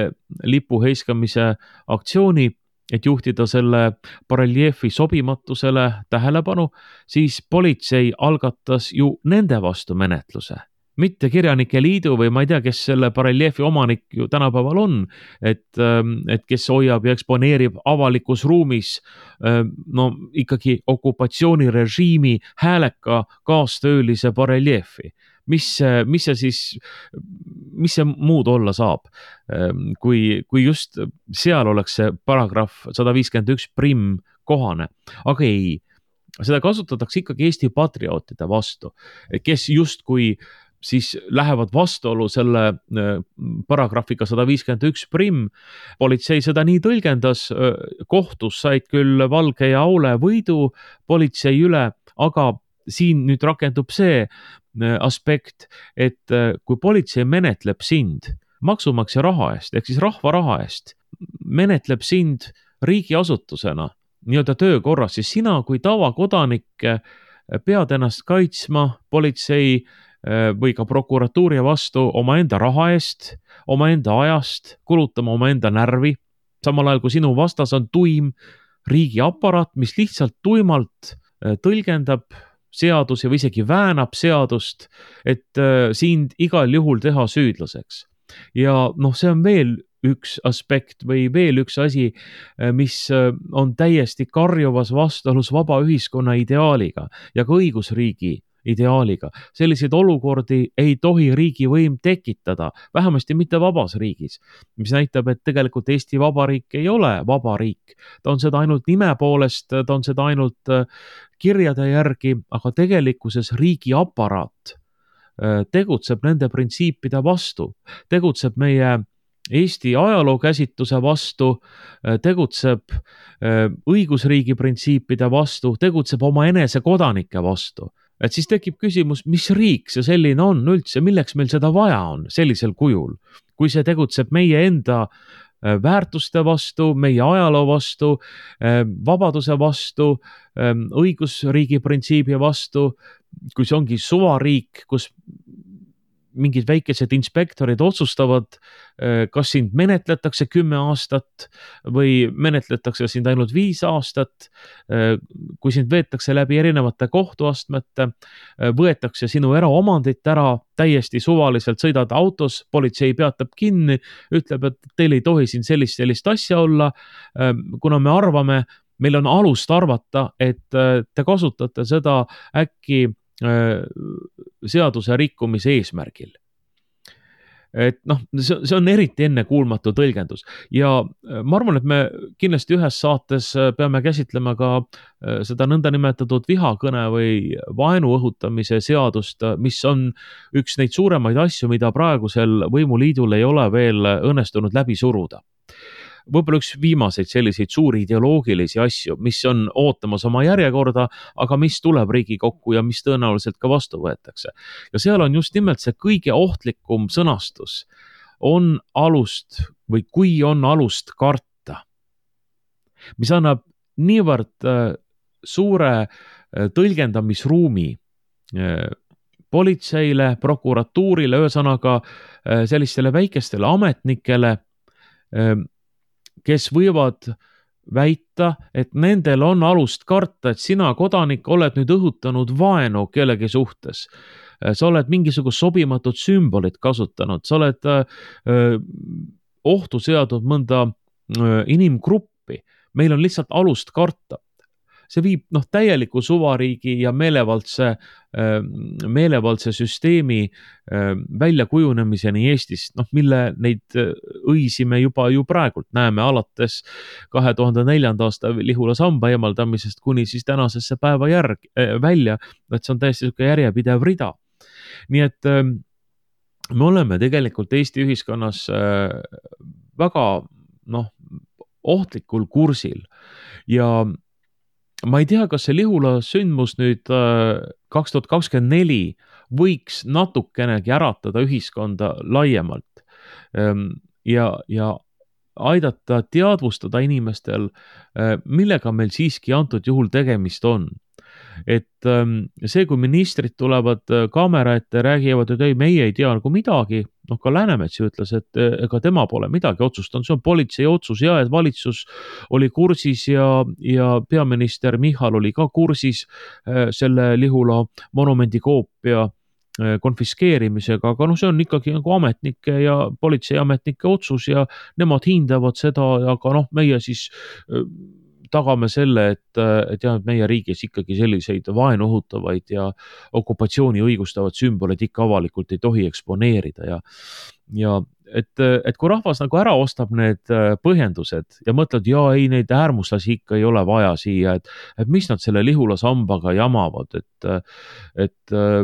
lipu heiskamise aktsiooni, et juhtida selle bareljeefi sobimatusele tähelepanu, siis politsei algatas ju nende vastu menetluse. Mitte Kirjanike Liidu või ma ei tea, kes selle bareljeefi omanik ju tänapäeval on, et, ähm, et kes hoiab ja eksponeerib avalikus ruumis ähm, no ikkagi okupatsioonirežiimi hääleka kaastöölise bareljeefi mis, mis see siis, mis see muud olla saab, ehm, kui, kui just seal oleks see paragrahv sada viiskümmend üks primm kohane, aga ei, seda kasutatakse ikkagi Eesti patriootide vastu, kes justkui siis lähevad vastuollu selle ehm, paragrahviga sada viiskümmend üks primm. politsei seda nii tõlgendas, kohtus said küll Valge ja Aule võidu politsei üle, aga siin nüüd rakendub see Äh, aspekt, et äh, kui politsei menetleb sind maksumaksja raha eest ehk siis rahva raha eest, menetleb sind riigiasutusena nii-öelda töökorras, siis sina kui tavakodanik äh, pead ennast kaitsma politsei või ka prokuratuuri vastu omaenda raha eest, omaenda ajast, kulutama omaenda närvi, samal ajal kui sinu vastas on tuim riigiaparaat, mis lihtsalt tuimalt tõlgendab seadusi või isegi väänab seadust, et äh, sind igal juhul teha süüdlaseks. ja noh, see on veel üks aspekt või veel üks asi, äh, mis äh, on täiesti karjuvas vastuolus vaba ühiskonna ideaaliga ja ka õigusriigi ideaaliga. selliseid olukordi ei tohi riigivõim tekitada, vähemasti mitte vabas riigis, mis näitab, et tegelikult Eesti Vabariik ei ole vaba riik. ta on seda ainult nime poolest, ta on seda ainult äh, kirjade järgi, aga tegelikkuses riigiaparaat äh, tegutseb nende printsiipide vastu, tegutseb meie Eesti ajaloo käsitluse vastu, äh, tegutseb õigusriigi printsiipide vastu, tegutseb omaenese kodanike vastu et siis tekib küsimus, mis riik see selline on üldse, milleks meil seda vaja on sellisel kujul, kui see tegutseb meie enda äh, väärtuste vastu, meie ajaloo vastu, äh, vabaduse vastu, ähm, õigusriigi printsiibi vastu, kui see ongi suvariik, kus mingid väikesed inspektorid otsustavad, äh, kas sind menetletakse kümme aastat või menetletakse sind ainult viis aastat. Äh, kui sind veetakse läbi erinevate kohtuastmete, võetakse sinu eraomandit ära täiesti suvaliselt, sõidad autos, politsei peatab kinni, ütleb, et teil ei tohi siin sellist, sellist asja olla. kuna me arvame, meil on alust arvata, et te kasutate seda äkki Äh, seaduse rikkumise eesmärgil. et noh, see, see on eriti ennekuulmatu tõlgendus ja äh, ma arvan, et me kindlasti ühes saates äh, peame käsitlema ka seda nõndanimetatud vihakõne või vaenu õhutamise seadust, mis on üks neid suuremaid asju, mida praegusel võimuliidul ei ole veel õnnestunud läbi suruda võib-olla üks viimaseid selliseid suuri ideoloogilisi asju, mis on ootamas oma järjekorda, aga mis tuleb Riigikokku ja mis tõenäoliselt ka vastu võetakse. ja seal on just nimelt see kõige ohtlikum sõnastus, on alust või kui on alust karta, mis annab niivõrd äh, suure äh, tõlgendamisruumi äh, politseile, prokuratuurile, ühesõnaga sellistele väikestele ametnikele, kes võivad väita, et nendel on alust karta, et sina, kodanik, oled nüüd õhutanud vaenu kellegi suhtes. sa oled mingisugust sobimatut sümbolit kasutanud, sa oled öö, ohtu seadnud mõnda öö, inimgruppi. meil on lihtsalt alust karta see viib noh, täieliku suvariigi ja meelevaldse, ähm, meelevaldse süsteemi ähm, väljakujunemiseni Eestis, noh, mille neid äh, õisi me juba ju praegult näeme alates kahe tuhande neljanda aasta Lihula samba eemaldamisest kuni siis tänasesse päeva järg äh,, välja, et see on täiesti niisugune järjepidev rida. nii et äh, me oleme tegelikult Eesti ühiskonnas äh, väga noh, ohtlikul kursil. Ja ma ei tea, kas see Lihula sündmus nüüd äh, kaks tuhat kakskümmend neli võiks natukenegi äratada ühiskonda laiemalt ähm, ja, ja aidata teadvustada inimestel, äh, millega meil siiski antud juhul tegemist on. Et ähm, see, kui ministrid tulevad äh, kaamera ette, räägivad, et ei, meie ei tea nagu midagi, noh, ka Läänemets ju ütles, et äh, ega tema pole midagi otsustanud, see on politsei otsus ja et valitsus oli kursis ja, ja peaminister Michal oli ka kursis äh, selle Lihula monumendi koopia konfiskeerimisega, aga noh, see on ikkagi nagu ametnike ja politseiametnike otsus ja nemad hindavad seda, aga noh, meie siis tagame selle, et, et jah, et meie riigis ikkagi selliseid vaenu õhutavaid ja okupatsiooni õigustavaid sümboleid ikka avalikult ei tohi eksponeerida ja, ja et, et kui rahvas nagu ära ostab need äh, põhjendused ja mõtled, ja ei, neid äärmuslasi ikka ei ole vaja siia, et, et mis nad selle Lihula sambaga jamavad, et, et äh,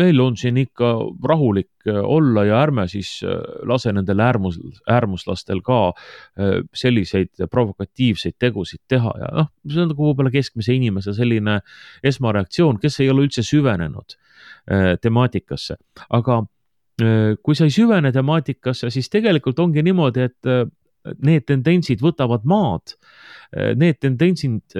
meil on siin ikka rahulik äh, olla ja ärme siis lase nendel äärmus, äärmuslastel ka selliseid provokatiivseid tegusid teha ja noh, see on nagu võib-olla keskmise inimese selline esmareaktsioon, kes ei ole üldse süvenenud temaatikasse, aga Äh, kui sa ei süvene temaatikasse, siis tegelikult ongi niimoodi, et äh, need tendentsid võtavad maad. Äh, need tendentsid,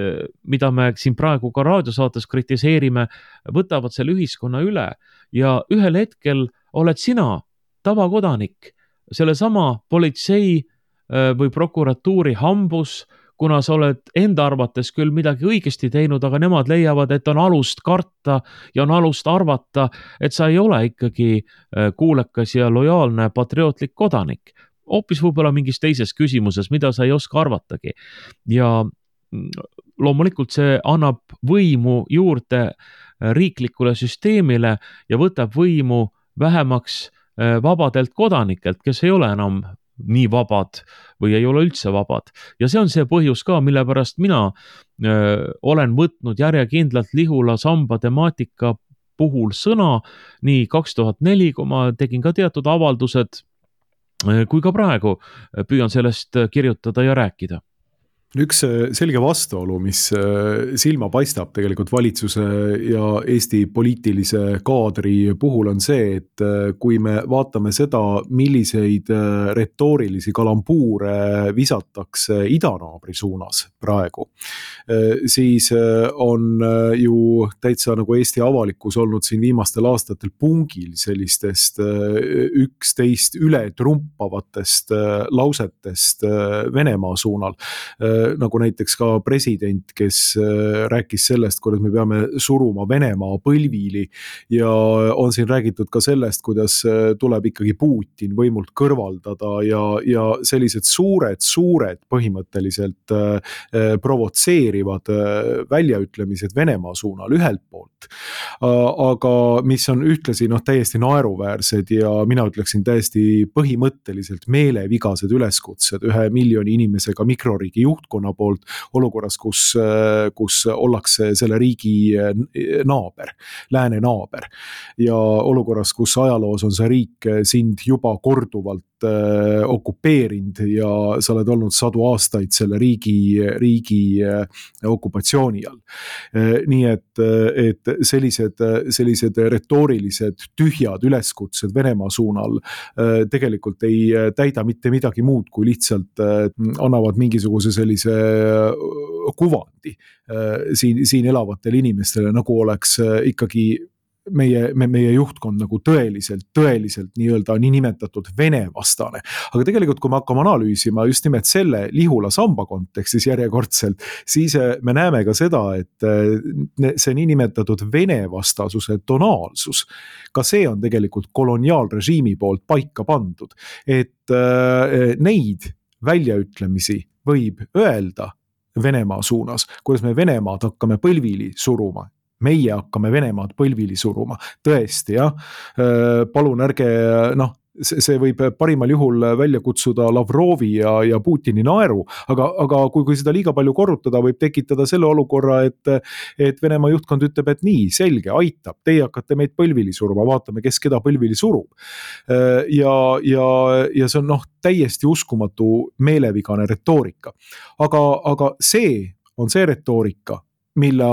mida me siin praegu ka raadiosaates kritiseerime, võtavad selle ühiskonna üle ja ühel hetkel oled sina, tavakodanik, sellesama politsei või prokuratuuri hambus kuna sa oled enda arvates küll midagi õigesti teinud, aga nemad leiavad, et on alust karta ja on alust arvata, et sa ei ole ikkagi äh, kuulekas ja lojaalne patriootlik kodanik. hoopis võib-olla mingis teises küsimuses, mida sa ei oska arvatagi. ja mm, loomulikult see annab võimu juurde äh, riiklikule süsteemile ja võtab võimu vähemaks äh, vabadelt kodanikelt, kes ei ole enam nii vabad või ei ole üldse vabad. ja see on see põhjus ka, mille pärast mina öö, olen võtnud järjekindlalt Lihula samba temaatika puhul sõna nii kaks tuhat neli, kui ma tegin ka teatud avaldused, kui ka praegu püüan sellest kirjutada ja rääkida üks äh, selge vastuolu, mis äh, silma paistab tegelikult valitsuse ja Eesti poliitilise kaadri puhul on see, et äh, kui me vaatame seda, milliseid retoorilisi kalambuure visatakse idanaabri suunas praegu, siis on ju täitsa nagu Eesti avalikkus olnud siin viimastel aastatel pungil sellistest üksteist ületrumpavatest lausetest Venemaa suunal nagu näiteks ka president, kes äh, rääkis sellest, kuidas me peame suruma Venemaa põlvili. ja on siin räägitud ka sellest, kuidas äh, tuleb ikkagi Putin võimult kõrvaldada ja, ja sellised suured, suured põhimõtteliselt äh, provotseerivad väljaütlemised Venemaa suunal ühelt poolt. aga mis on ühtlasi noh, täiesti naeruväärsed ja mina ütleksin täiesti põhimõtteliselt meelevigased üleskutsed ühe miljoni inimesega mikroriigi juhtkonnale juhtkonna poolt olukorras, kus, kus ollakse selle riigi naaber, lääne naaber. ja olukorras, kus ajaloos on see riik sind juba korduvalt okupeerinud ja sa oled olnud sadu aastaid selle riigi, riigi äh, okupatsiooni all. Äh, nii et, et sellised, sellised retoorilised tühjad üleskutsed Venemaa suunal tegelikult ei täida mitte midagi muud, kui lihtsalt annavad mingisuguse sellise äh, kuvandi äh, siin, siin elavatele inimestele, nagu oleks äh, ikkagi meie, me, meie juhtkond nagu tõeliselt, tõeliselt nii-öelda niinimetatud Vene vastane. aga tegelikult, kui me hakkame analüüsima just nimelt selle Lihula samba kontekstis järjekordselt, siis me näeme ka seda, et see niinimetatud Vene vastasuse tonaalsus, ka see on tegelikult koloniaalrežiimi poolt paika pandud, et neid väljaütlemisi võib öelda Venemaa suunas, kuidas me Venemaad hakkame põlvili suruma meie hakkame Venemaad põlvili suruma, tõesti jah. palun ärge noh, see, võib parimal juhul välja kutsuda Lavrovi ja, ja Putini naeru, aga, aga kui, kui seda liiga palju korrutada, võib tekitada selle olukorra, et, et Venemaa juhtkond ütleb, et nii, selge, aitab, teie hakkate meid põlvili suruma, vaatame, kes keda põlvili surub. ja, ja, ja see on noh, täiesti uskumatu meelevigane retoorika. aga, aga see on see retoorika, mille,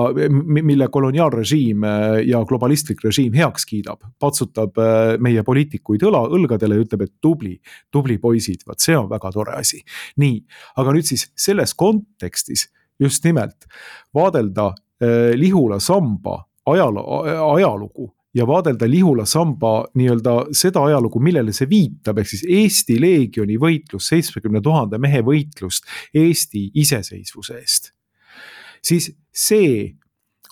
mille koloniaalrežiim äh, ja globalistlik režiim heaks kiidab, patsutab äh, meie poliitikuid õla, õlgadele ja ütleb, et tubli, tubli poisid, vot see on väga tore asi. nii, aga nüüd siis selles kontekstis just nimelt vaadelda äh, Lihula samba ajaloo, ajalugu ja vaadelda Lihula samba nii-öelda seda ajalugu, millele see viitab, ehk siis Eesti Leegioni võitlus, seitsmekümne tuhande mehe võitlust Eesti iseseisvuse eest siis see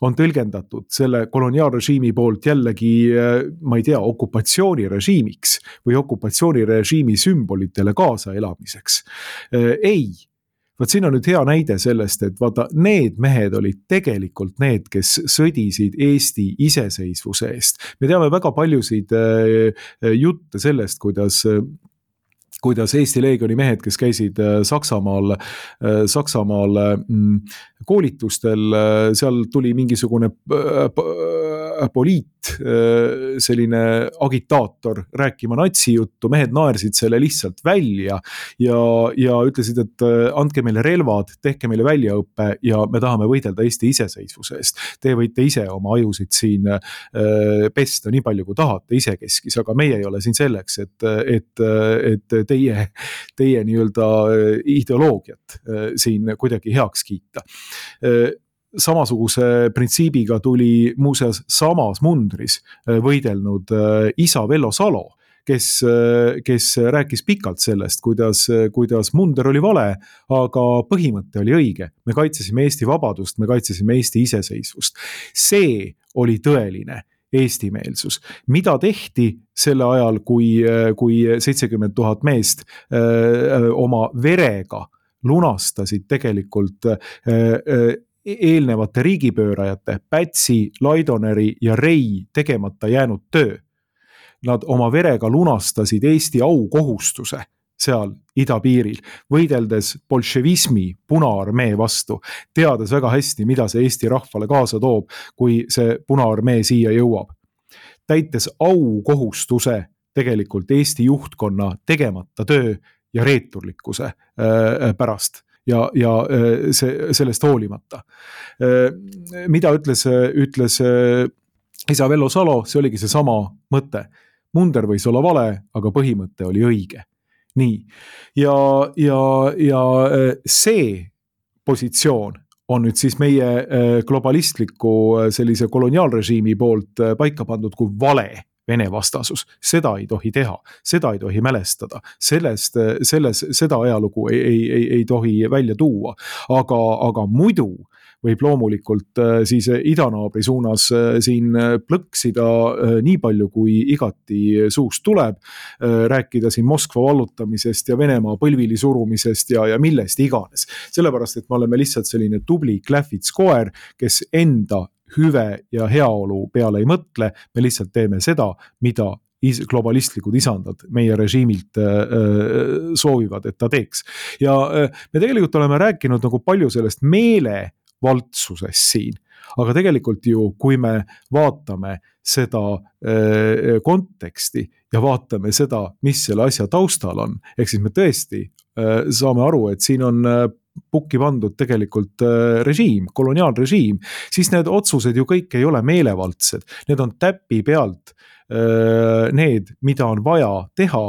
on tõlgendatud selle koloniaalrežiimi poolt jällegi, äh, ma ei tea, okupatsioonirežiimiks või okupatsioonirežiimi sümbolitele kaasaelamiseks. Äh, ei, vot siin on nüüd hea näide sellest, et vaata, need mehed olid tegelikult need, kes sõdisid Eesti iseseisvuse eest. me teame väga paljusid äh, jutte sellest, kuidas kuidas Eesti Leegioni mehed, kes käisid äh, Saksamaal, äh, Saksamaal mm, koolitustel, äh, seal tuli mingisugune poliit, selline agitaator rääkima natsijuttu, mehed naersid selle lihtsalt välja ja, ja ütlesid, et andke meile relvad, tehke meile väljaõpe ja me tahame võidelda Eesti iseseisvuse eest. Te võite ise oma ajusid siin pesta nii palju, kui tahate isekeskis, aga meie ei ole siin selleks, et, et, et teie, teie nii-öelda ideoloogiat siin kuidagi heaks kiita samasuguse printsiibiga tuli muuseas samas mundris võidelnud isa Vello Salo kes, kes rääkis pikalt sellest, kuidas, kuidas munder oli vale, aga põhimõte oli õige. me kaitsesime Eesti vabadust, me kaitsesime Eesti iseseisvust. see oli tõeline eestimeelsus. mida tehti sel ajal, kui, kui seitsekümmend tuhat meest öö, oma verega lunastasid tegelikult öö, eelnevate riigipöörajate Pätsi, Laidoneri ja Rei tegemata jäänud töö. Nad oma verega lunastasid Eesti aukohustuse seal idapiiril, võideldes bolševismi Punaarmee vastu, teades väga hästi, mida see Eesti rahvale kaasa toob, kui see Punaarmee siia jõuab. täites aukohustuse tegelikult Eesti juhtkonna tegemata töö ja reeturlikkuse äh, pärast ja, ja see, sellest hoolimata. mida ütles, ütles isa Vello Salo, see oligi seesama mõte. munder võis olla vale, aga põhimõte oli õige. nii, ja, ja, ja see positsioon on nüüd siis meie globalistliku sellise koloniaalrežiimi poolt paika pandud kui vale Vene vastasus, seda ei tohi teha, seda ei tohi mälestada, sellest, selles, seda ajalugu ei, ei, ei, ei tohi välja tuua. aga, aga muidu võib loomulikult äh, siis idanaabri suunas äh, siin plõksida äh, nii palju, kui igati suust tuleb. rääkida siin Moskva vallutamisest ja Venemaa põlvili surumisest ja, ja millest iganes. sellepärast, et me oleme lihtsalt selline tubli klähvits koer, kes enda hüve ja heaolu peale ei mõtle, me lihtsalt teeme seda, mida is-, globalistlikud isandad meie režiimilt äh, soovivad, et ta teeks. ja äh, me tegelikult oleme rääkinud nagu palju sellest meelevaltsusest siin, aga tegelikult ju, kui me vaatame seda äh, konteksti ja vaatame seda, mis selle asja taustal on, ehk siis me tõesti äh, saame aru, et siin on äh, pukki pandud tegelikult äh, režiim, koloniaalrežiim, siis need otsused ju kõik ei ole meelevaldsed, need on täpi pealt äh, need, mida on vaja teha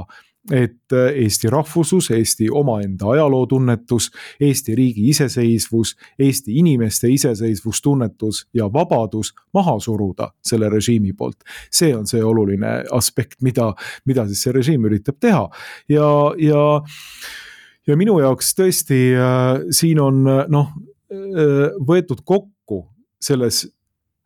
et äh, Eesti rahvusus, Eesti omaenda ajalootunnetus, Eesti riigi iseseisvus, Eesti inimeste iseseisvustunnetus ja vabadus maha suruda selle režiimi poolt. see on see oluline aspekt, mida, mida siis see režiim üritab teha ja, ja ja minu jaoks tõesti äh, siin on äh, noh äh,, võetud kokku selles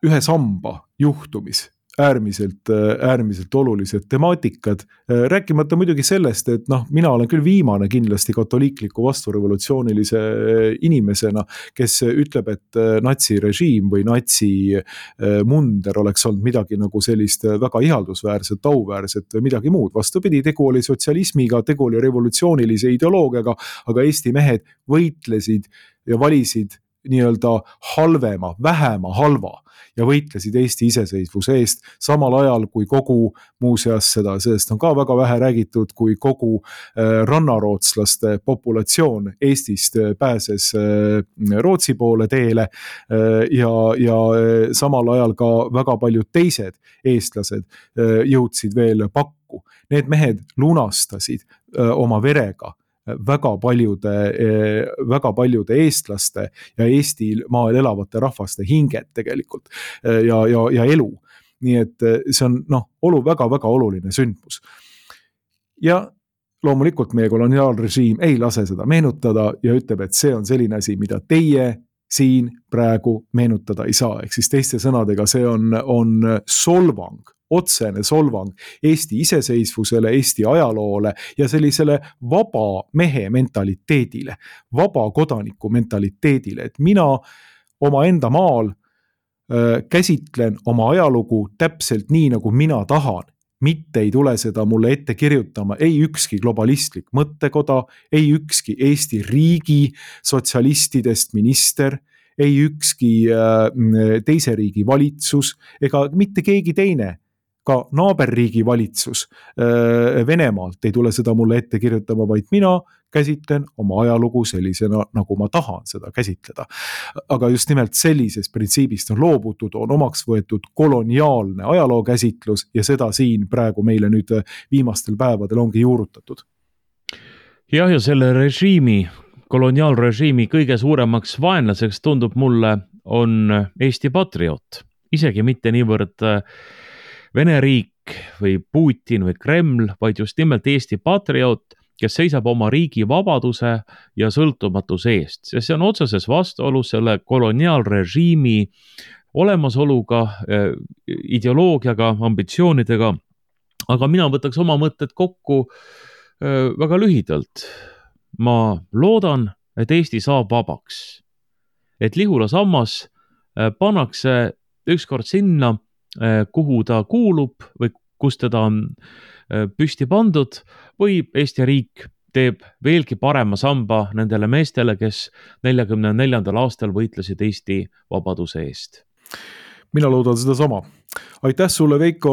ühe samba juhtumis äärmiselt, äh, äärmiselt olulised temaatikad. Äh, rääkimata muidugi sellest, et noh, mina olen küll viimane kindlasti katoliikliku vasturevolutsioonilise äh, inimesena, kes ütleb, et natsirežiim või natsimunder oleks olnud midagi nagu sellist väga ihaldusväärset, auväärset või midagi muud. vastupidi, tegu oli sotsialismiga, tegu oli revolutsioonilise ideoloogiaga, aga Eesti mehed võitlesid ja valisid nii-öelda halvema, vähema halva ja võitlesid Eesti iseseisvuse eest, samal ajal kui kogu, muuseas seda, sellest on ka väga vähe räägitud, kui kogu äh, rannarootslaste populatsioon Eestist äh, pääses äh, Rootsi poole teele ja, ja samal ajal ka väga paljud teised eestlased jõudsid veel pakku. Need mehed lunastasid oma verega väga paljude, eh, väga paljude eestlaste ja Eestimaal elavate rahvaste hinged tegelikult eh, ja, ja, ja elu. nii et eh, see on noh, olu väga-väga oluline sündmus. ja loomulikult meie koloniaalrežiim ei lase seda meenutada ja ütleb, et see on selline asi, mida teie siin praegu meenutada ei saa, ehk siis teiste sõnadega, see on, on solvang otsene solvang Eesti iseseisvusele, Eesti ajaloole ja sellisele vaba mehe mentaliteedile, vaba kodaniku mentaliteedile, et mina omaenda maal äh, käsitlen oma ajalugu täpselt nii, nagu mina tahan. Mitte ei tule seda mulle ette kirjutama ei ükski globalistlik mõttekoda, ei ükski Eesti riigi sotsialistidest minister, ei ükski äh, teise riigi valitsus ega mitte keegi teine ka naaberriigi valitsus Venemaalt ei tule seda mulle ette kirjutama, vaid mina käsitlen oma ajalugu sellisena, nagu ma tahan seda käsitleda. aga just nimelt sellisest printsiibist on loobutud, on omaks võetud koloniaalne ajalookäsitlus ja seda siin praegu meile nüüd viimastel päevadel ongi juurutatud. jah, ja selle režiimi, koloniaalrežiimi kõige suuremaks vaenlaseks tundub mulle, on Eesti patrioot, isegi mitte niivõrd äh, Vene riik või Putin või Kreml, vaid just nimelt Eesti patrioot, kes seisab oma riigi vabaduse ja sõltumatuse eest, sest see on otseses vastuolus selle koloniaalrežiimi olemasoluga, eh, ideoloogiaga, ambitsioonidega. aga mina võtaks oma mõtted kokku eh, väga lühidalt. ma loodan, et Eesti saab vabaks, et Lihula sammas eh, pannakse ükskord sinna kuhu ta kuulub või kus teda on äh, püsti pandud või Eesti riik teeb veelgi parema samba nendele meestele, kes neljakümne neljandal aastal võitlesid Eesti vabaduse eest mina loodan sedasama. aitäh sulle, Veiko,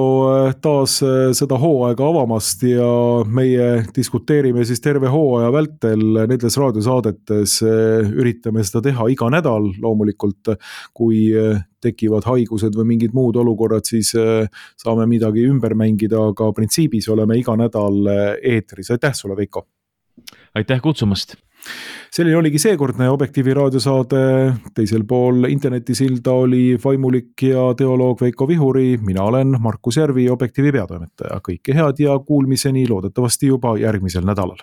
taas äh, seda hooaega avamast ja meie diskuteerime siis terve hooaja vältel nendes raadiosaadetes. Äh, üritame seda teha iga nädal loomulikult, kui äh, tekivad haigused või mingid muud olukorrad, siis saame midagi ümber mängida, aga printsiibis oleme iga nädal eetris, aitäh sulle, Veiko! Aitäh kutsumast! selline oligi seekordne Objektiivi raadiosaade, teisel pool internetisilda oli vaimulik ja teoloog Veiko Vihuri, mina olen Markus Järvi, Objektiivi peatoimetaja, kõike head ja kuulmiseni loodetavasti juba järgmisel nädalal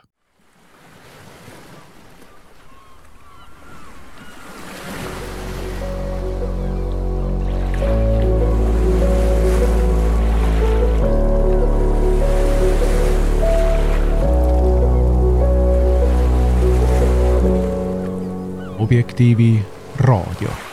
Objektiivi raadio